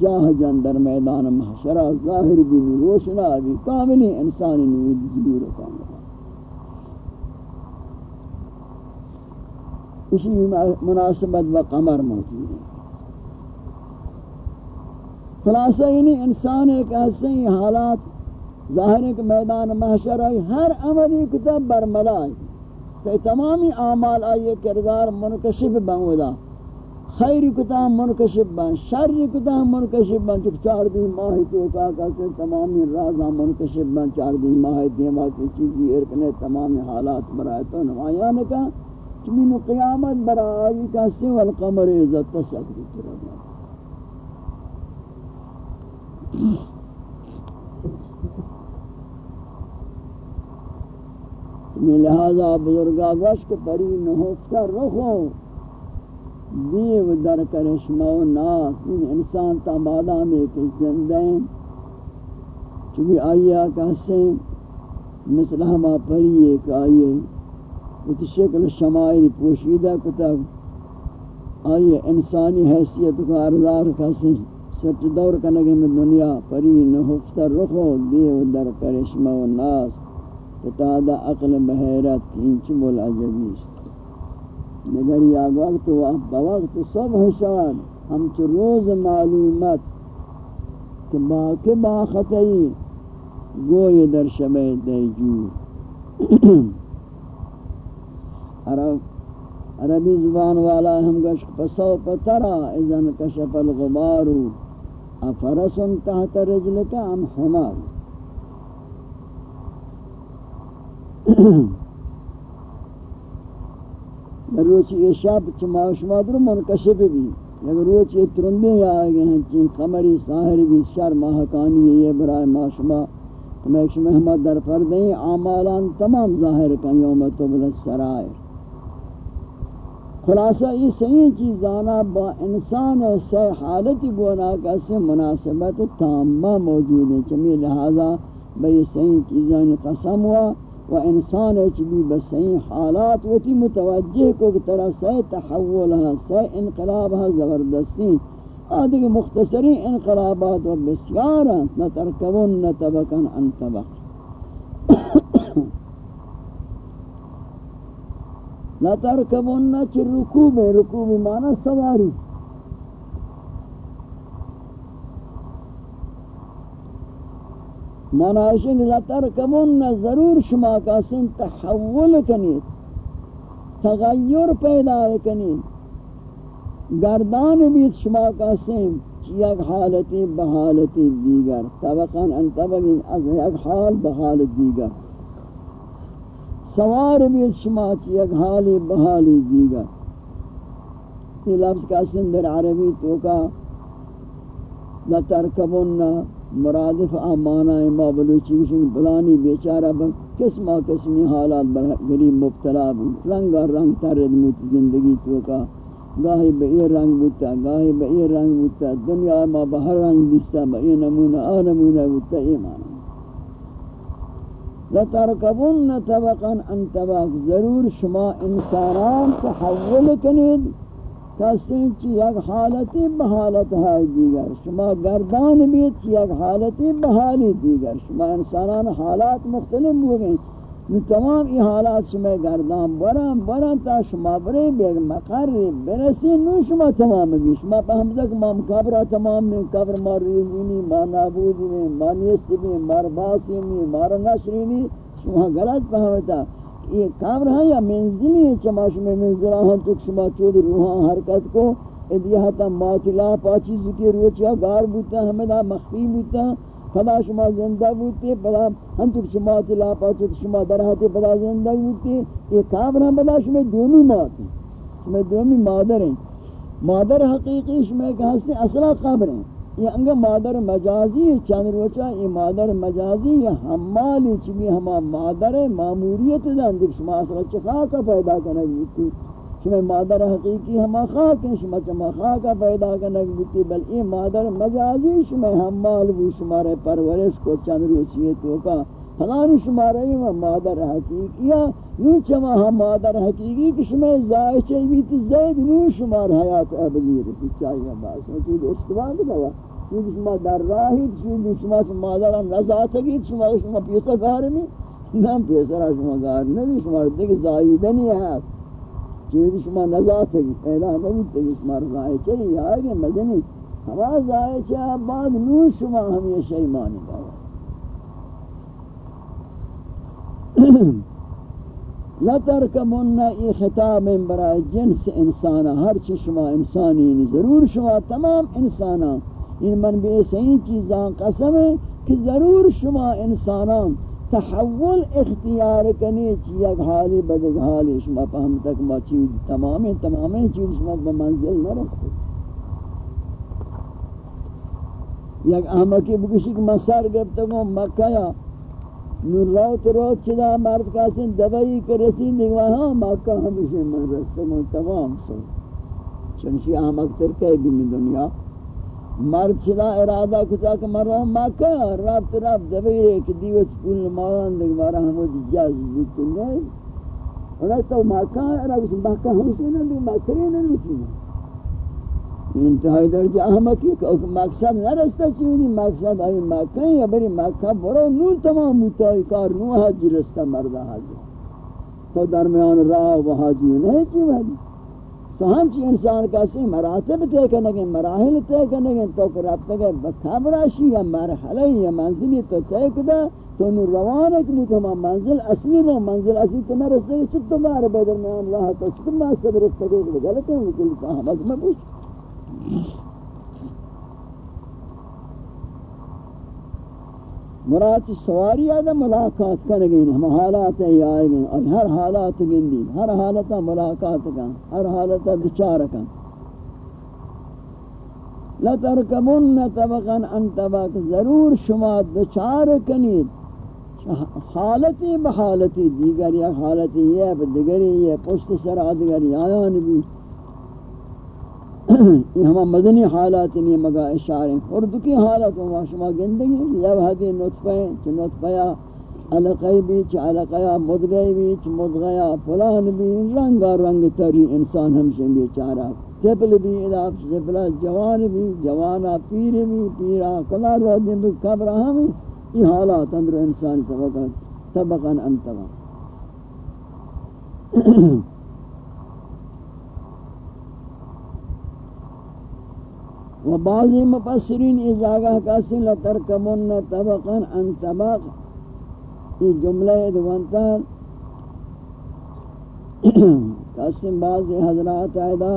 جاہ جندر میدان محشرہ ظاہر بھی روشنا بھی کاملی انسانی نوید ضرور کاملا اسی مناسبت و قمر موجود ہے. خلاصہ یعنی انسان ایک ایسے حالات، ظاہر ہے کہ میدان محشر آئی، ہر عملی کتاب برملا ہے. کہ تمامی اعمال آئیے کردار منکشف بنودا خیر کتاب منکشف بن، شر کتاب منکشف بن، چک چار دی ماہی تو کاکا سے تمامی رازہ منکشف بن، چار دی ماہی دیما کی چیزی ارکنے تمامی حالات برائے تو نمائیاں نے کہا چمین قیامت برائی کا سوى القمر عزت تسکری چرا لہذا بزرگا گوش کے پری نہوکتا رخو دیو در کرشمہ و ناس. ان انسان تا بادا میں کہ زندین چونکہ آئیہ کہستے مثل ہما پری ایک آئیے وہ شکل شمائل پوشیدہ کتب آئیے انسانی حیثیت کا ارزار کہستے سچ دور کنگے میں دنیا، پری نہوکتا رخو دیو در کرشمہ و ناس. فتادہ عقل بحیرت انچ بول عجبیست مگر یا وقت وقت صبح شاد ہم روز معلومت کہ باقی باخطئی گوئی در شبہ دیجور عرب عربی زبان والا ہم گشک پسو پترا، اذن کشف الغبارو افرسن تحت رجلکا ام حمارو روچی یہ شب چما شما در منکشف بھی. اگر روچی ترندے یا آگے ہیں چین قمری ساہر بھی شر ماہکانی یہ برائے ما شما. میں ایک شما ہمیں در فردیں آمالان تمام ظاہر کا یوم تبل السرائر. خلاصہ یہ صحیح چیزانا با انسان سے حالتی گونا کیسے مناسبت تامہ موجود ہے. چمی لہذا بھئی صحیح چیزان قسم ہوا و انسان چبی بسیں حالات وتی متوجہ کو طرح سے تحول ہے سے انقلاب ہے زبردستی۔ آدھے مختصری انقلابات و بسیار نہ ترکبن نہ طبقا ان طبق۔ نہ ترکبن نہ رکوب رکوب معنی سواری۔ مناشن لترکمون ضرور شما کا تحول کنید، تغیر پیدا کنید. گردان بیت شما کا یک حالتی به بحالتی دیگر. طبقا ان طبقین از یک حال بحالت دیگر. سوار بیت شما یک حالی به بحالی دیگر. یہ لفظ کا در عربی تو کا لترکبون مرادف آمانا ما بلوچی کشن بلانی بیچارہ با قسمہ قسمی حالات بر غریب مبتلا بھی رنگا رنگ ترد موت زندگی تو کا۔ گاہی بئی رنگ بوتا، گاہی بئی رنگ بوتا۔ دنیا ما بہر رنگ بیستا دیستا بئی نمونہ، آ نمونہ بوتا ایمانا لترکبن طبقا، ان طبق ضرور شما انسانان تحول کنید۔ کسین چی یک حالتی بحالت ہے دیگر، شما گردان بھی چی یک حالتی بحالی دیگر، شما انسانان حالات مختلف ہو نو تمام ای حالات شما گردان بران بران تا شما برے بیگ مقر برسی، نو شما تمام بھی شما پہمدہ کہ ما مقابرہ تمام نہیں قبر مار ریزینی ما نابودی نہیں ما نیستی بھی مار باسی نہیں مار نشری نہیں شما غلط پہمتا یہ کام رہا یا منزلی ہے چماش میں منزلہ ہم تک شما چود روحان حرکت کو ادیہ تا ماتلا پاچیز کی روچیا گار بوتا، ہمیں دا مخفی بوتا پدا شما زندہ بوتے پدا ہم تک شما تلا پاچیز شما درہتے پدا زندہ بوتے، یہ کام رہا پدا شما دومی مات ہیں، شما دومی مادر ہیں۔ مادر حقیقی شما کہاں سے اصلا قبر ہیں۔ یہ انگا مادر مجازی ہے چند روچا یہ مادر مجازی یہ حمالی چمی ہما مادر معمولیت دن دیکھ شما اصلا چی خاکا پیدا کنگ بیتی شما مادر حقیقی ہما خاک ہیں، شما چما خاکا پیدا کنگ بیتی بل یہ مادر مجازی شما حمال بھی شما رہ پرورش کو چند روچی تو کا۔ فلان شما رہی میں مادر حقیقی ہے نو چما ہم مادر حقیقی کہ شما زائع چاہیے بیتی زید نو شما حیات ابدی رسی، چاہیے باس میں تو اشتباہ دکھا چون شما در راهی چون شما شما دارا نزاعت گید شما شما پیسا گار می نم پیسا را شما گار نمی شما دیگه زایدنی هست چون شما نزاعت گید پیدا نمی تگی شما رای چلی آگه مدنی ہوا ظاہر چاہ بعد نور شما ہمیشہ ایمانی دارا لترکمن ای خطاب برای جنس انسان. ہر چی شما انسانی ضرور شما تمام انسانا ان من بے صحیح چیزاں قسم ہے کہ ضرور شما انسانان تحول اختیار کنی چی یک حالی بدگ حالی شما پہم تک ما چیز تمام تمام چیز شما بمنزل نرستے یک احمقی بکشی کہ میں سر گفتا ہوں مکہ یا نور روت روت چدا مرد کاسن دوائی کر رسید دیگوا ہاں مکہ ہمیشہ من رستے من تمام سو چنشی احمق ترکے بھی من دنیا مرد چدا ارادہ کتا کہ مرد مکہ رب تو رب دوائی رہے کہ دیوچ پول ماران دیگوارا ہمو دی جاز بوتو نہیں انہیں تو مکہ ارادہ مکہ ہم ہمیشہ نہیں مکہ نہیں نہیں انتہائی درجہ احمقی کہ مقصد نرستا چیونی، مقصد آئی مکہ یا بری مکہ برو نو تمام متائی کار نو حاجی رستا مردہ حاجی۔ تو درمیان راہ و حاجی نہیں چیونی۔ تو ہم چی انسان کسی مراتب تے کنگے مراحل تے کنگے تو کرابتا گئے بکھاب یا مرحلہ یا منزلی تو تے کدا، تو نو روان ہے کہ منزل اصلی رو منزل اصلی تو میں رستے گئے چھتو مارے میں درمیان راہ تو چھتو مقصد رستے گئے غلط ہے وہ کلی کہاں میں پوچھ۔ مراد سواری آدھا ملاقات کرگی ہم حالات ہی آئے گئے۔ اور ہر حالات گندی، ہر حالتا ملاقات کا ہر حالتا دچار کا لترکبن طبقا ان طبق، ضرور شما دچار کنید۔ حالتی بحالتی دیگر یا حالتی یہ، دیگری یہ، پشت سر آدگری، آیان بھی۔ یہ ہم مدنی حالات نہیں مگا اشارے اردو کی حالت ہوا شما گندگی یا حدی نطفہ چ نطفہ علقی بھی چ علقیا مدغی بھی چ مدغیا فلان بھی۔ رنگا رنگ تری انسان ہمشہ بیچارہ۔ تبل بھی ادا تبل جوان بھی، جوانا پیر بھی پیرا کلا رو دن بھی، قبر ہم یہ حالات اندر انسان طبقہ طبقا انتوا و بعضی مفسرین اس جگہ کا سن لترکمن طبقا ان طبق یہ جملہ دوانتا قسم بعضی حضرات آئیدا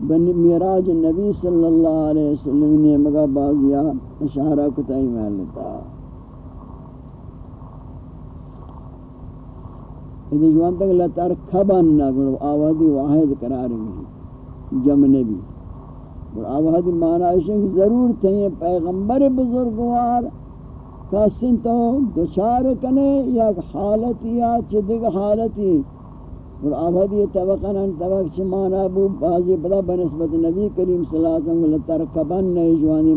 بن میراج نبی صلی اللہ علیہ وسلم نے مگا بعضیا اشارہ کتائی محلتا یہ جوان تک لترکبن آوازی واحد قرار میں جمع نبی اور آوہد معنی ہے کہ ضرور تھیں پیغمبر بزرگوار کسن تو دچار کنے یا حالت یا چدگ حالتی۔ اور آوہد یہ توقع نہ توقع چھ مانا ابو بازی بلا بنسبت نبی کریم صلی اللہ علیہ وسلم لترکبن جوانی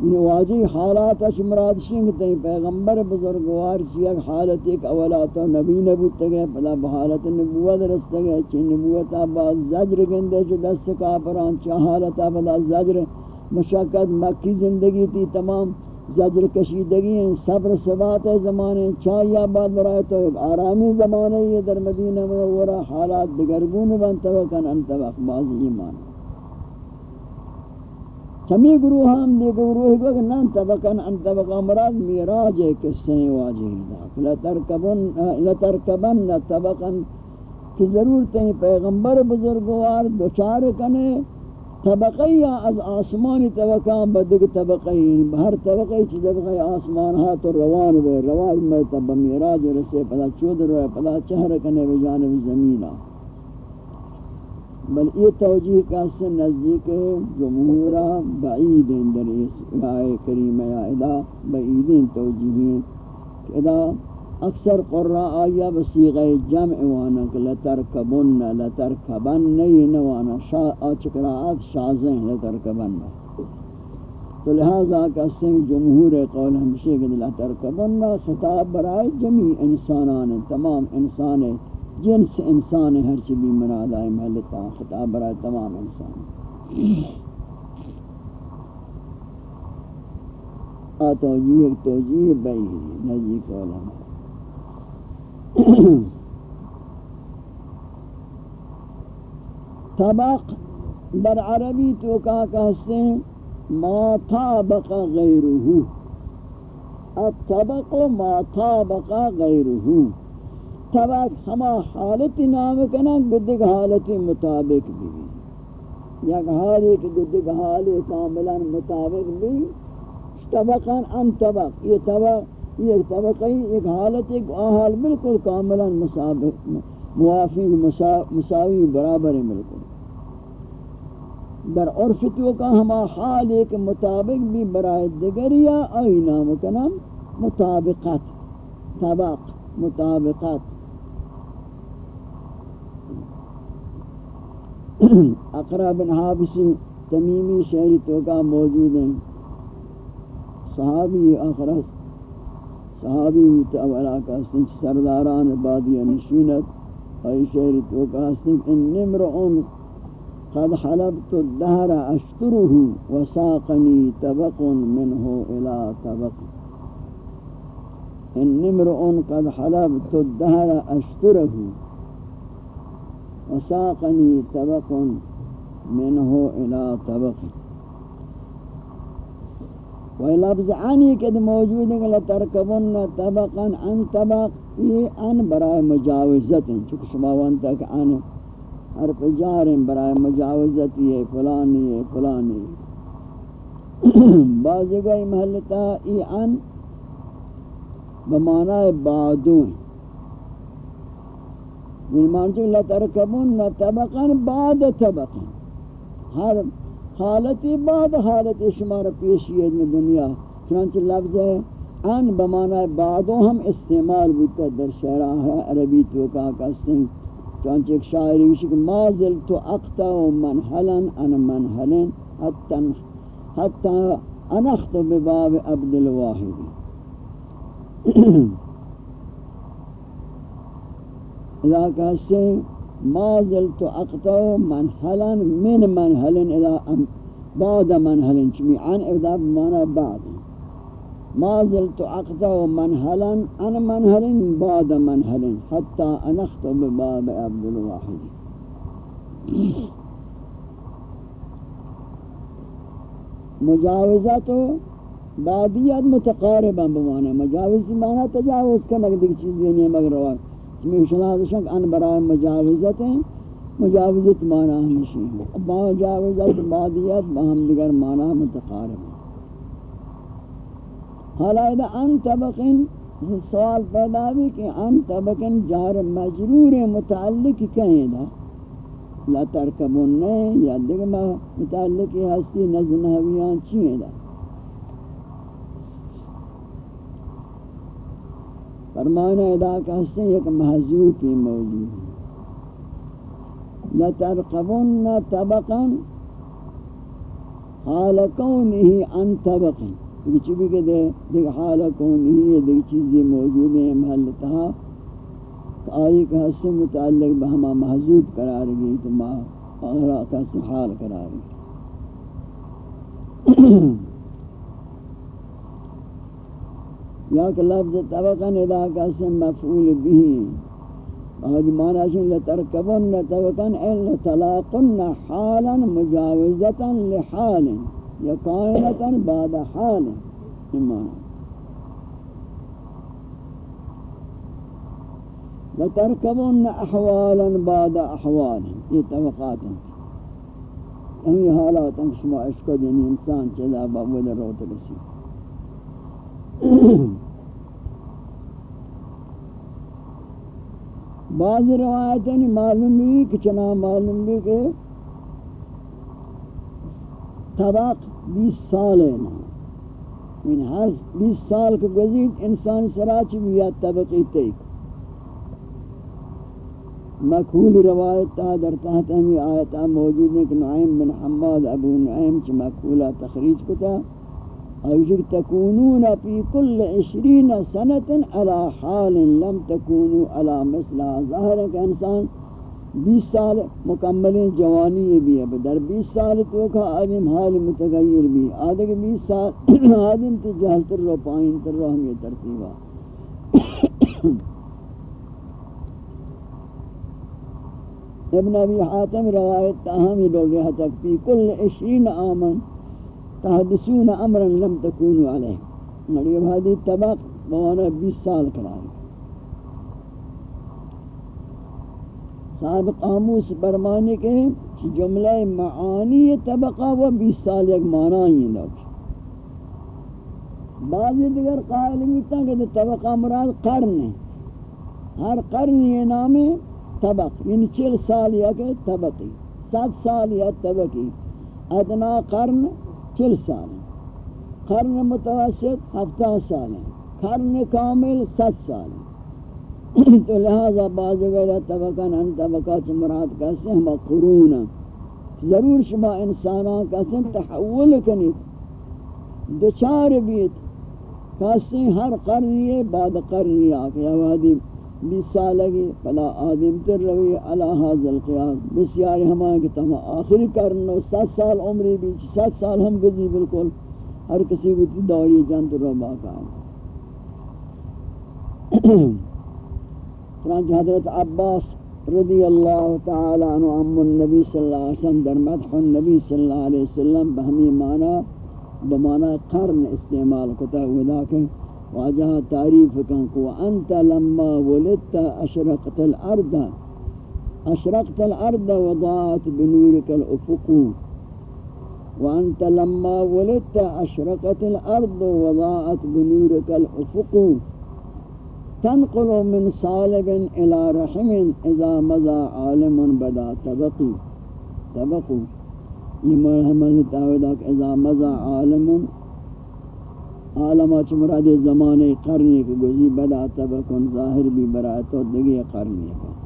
محلتها واجی حالات اش مراد شنگ تے پیغمبر بزرگوار چی ایک حالت ایک اولات نبی نبوت گئے پدا بحالت نبوت رست گئے، چی نبوت بعد زجر گندے چی دست کافران، چی حالت بلا زجر مشاکت مکی زندگی تھی تمام زجر کشیدگی ہیں، صبر ثبات زمانے چاہیا بعد برائے تو آرامی زمانے یہ در مدینہ منورہ حالات دگرگون بنتا وکن انتوق بازی ایمان۔ چمی گروہ ہم دے گروہ کو کہ نان طبقاً ان طبقہ مراد میراج ہے قصے واجہ دا لترکبن لترکبن طبقاً کہ ضرورت ہے پیغمبر بزرگوار دوچار کنے طبقی از آسمانی طبقہ، بدگ طبقی ہر طبقی چی طبقی آسمان ہاں تو روان ہوئے، روان میں تب میراج رسے، پدا چود روئے پدا چہر کنے بجانب زمینہ۔ بل یہ توجیہ کا سے نزدیک جمہورہ بعید در اس آئے کریم یا ادا بعیدین توجیہیں کہ ادا اکثر قرآن آیا بسیغہ جمع وانا کہ لترکبن لترکبن نہیں نوانا چکرات شازیں لترکبن۔ تو لہذا کہتے جمہور قول ہمشہ کہ لترکبن خطاب برائے جمعی انسانان، تمام انسان جنس انسان ہر چی بھی مراد آئے محلتا خطاب برای تمام انسان۔ آتوجیہ توجیہ بیہی نزدیک علماء طبق در عربی تو کا کہتے ہیں، ما طابق غیرہو۔ الطبق ما طابق غیرہو۔ طبق ہما حالت نام کنا گدگ حالت مطابق بھی۔ یک حالی کہ گدگ حالی کاملا مطابق بھی۔ طبقا ان طبق۔ یہ طبق یہ طبقی ایک حالت ایک حال بالکل کاملا موافق مساوی برابر ہے بالکل۔ در عرف تو کا ہما حال ایک مطابق بھی برائے دگریا آئی نام کا نام مطابقت۔ طبق، مطابقت۔ اقرا بن حابسی تمیمی شہری تو کا موجود ہیں صحابی اقرا صحابی متعولا کا سنچ سرداران بادی نشینت آئی شہری تو کا سنچ ان نمرعون قد حلبت الدهر أشتره وساقني طبق منه إلى طبق۔ إن امرؤ قد حلبت الدهر أشتره۔ وساقني طبق منه إلى طبق. وہی لفظ عنی کہ موجود ہے کہ لترکبن طبقا عن طبق یہ ان برائے مجاوزت. ہیں چونکہ شما وانتا کہ عن حرف جارم برائے مجاوزتی ہے فلانی ہے فلانی بعض گئی محلتا ای عن بمعنی بعدون من معنی لترکبون طبقا، بعد طبقا. ہر حالتی بعد حالت شما شمار پیشیت میں دنیا. چنانچہ لفظ ہے ان بمعنی بعدوں ہم استعمال بودتا در شہرہ عربی تو کہا کہ چانچہ ایک شاعری وشی کہ ما زلت اقتا و منحلا ان منحلن حتی انخت بباب عبد الواحد اذا ہیں ما زلت اقتا منحلا من منحلن اذا بعد منحلن چمی عن اذا بمانا بعد. ما زلت اقطع منهلا انا منهل بعد منهل حتى انخت بباب عبد الواحد مجاوزت و بعدیت متقاربا بمانا مجاوز مانا تجاوز کرنا کہ دیکھ چیز نہیں مگر روائی اسمی شناز شک ان برای مجاوزت ہیں، مجاوزت مانا ہمشی مجاوزت بعدیت بہم دیگر مانا متقاربا حالا اذا ان طبقن سوال پیدا بھی کہ ان طبقن جار مجرور متعلق کہیں دا؟ لا ترکبن، یا دیگر متعلق ہستی نظم حویان چیئے دا؟ فرمانا ادا کا ہستے ایک محضوفی موجود ہے۔ لترقبن طبقا حال كونه عن طبقا۔ کہ چبی کے دے دیکھ حال کونی ہے دیکھ چیزیں موجود ہیں محل تہا۔ آئی کا حصہ متعلق بہما محضوب قرار گئی تو ما آغرا کا حال قرار گئی۔ یا کہ لفظ طبقا ندا کا مفعول بھی آج مانا شن لترکبن طبقا الا تلاقن حالا مجاوزتا لحالا یا کائنتاً بعد حال. ایمان لترکبن احوالا بعد احوال. یہ طبقات ہیں ہمی حالات ہیں شما عشق دین انسان چلا بابود روت رسی بعض روایتیں معلوم بھی کہ چنا معلوم بھی کہ طبق بیس سال ہے نا۔ من ہر بیس سال کے گزید انسان سراچ بھی یا طبقی تیک مکھول روایت تا در تحت ہمی آیتا موجود ہے کہ نعیم بن حماد ابو نعیم چھ مکھولا تخریج کتا۔ اوجر تکونون فی کل عشرین سنت علی حال لم تکونو علی مثلا ظاہر انسان بیس سال مکمل جوانی یہ بھی ہے در بیس سال تو کا آدم حال متغیر بھی آدھے کہ بیس سال آدم تو جہل تر رو پائن تر رو ہم یہ ترتیبہ ابن ابی حاتم روایت تاہمی لوگ یہاں تک کل عشرین آمن تحدثون امرا لم تکونو علیہ مریم حدیث طبق بوانا بیس سال کرائے صاحب قاموس برمانی کے جملہ معانی طبقہ و بیس سال یک معنی لوگ. بعضی دیگر قائل ہوتا کہ طبقہ مراد قرن ہے. ہر قرن یہ نام ہے طبق. یعنی چل سال یا کہ طبقی، سات سال یا طبقی. ادنا قرن چل سال قرن متوسط ہفتہ سال ہے قرن کامل ست سال ہے تو لہذا بعض ویلہ طبقہ ان طبقہ مراد کہتے ہیں ہم قرون. ضرور شما انسانان کہتے ہیں تحول کنید. دچار بیت. کہتے ہیں ہر قرنی بعد قرنی آکے آوادی بیس سال لگی فلا آدم تر روی، علا حاضر القیاس بسیاری ہمارے کہ تم آخری کرنو ست سال عمری بھی ست سال ہم گزی بالکل۔ ہر کسی کو دوری جانت رو باقا فرانچ حضرت عباس رضی اللہ تعالی عنہ ام النبی صلی اللہ علیہ وسلم در مدح النبی صلی اللہ علیہ وسلم، بہمی معنی، بمعنی قرن استعمال کتا ہوا کہ واجہ تعریف کن کو انت لما ولدت اشرقت الأرض. اشرقت الأرض وضاعت بنورك الافق. وانت لما ولدت اشرقت الأرض وضاعت بنورك الافق. تنقل من صالب إلى رحم اذا مضى عالم بدا تبقي تبقوا مرحمل تاویدہ کہ اذا مضى عالم عالم مراد زمانے قرنی کے گزی بدا تبکن ظاہر بھی برائے تو دگی قرنی کا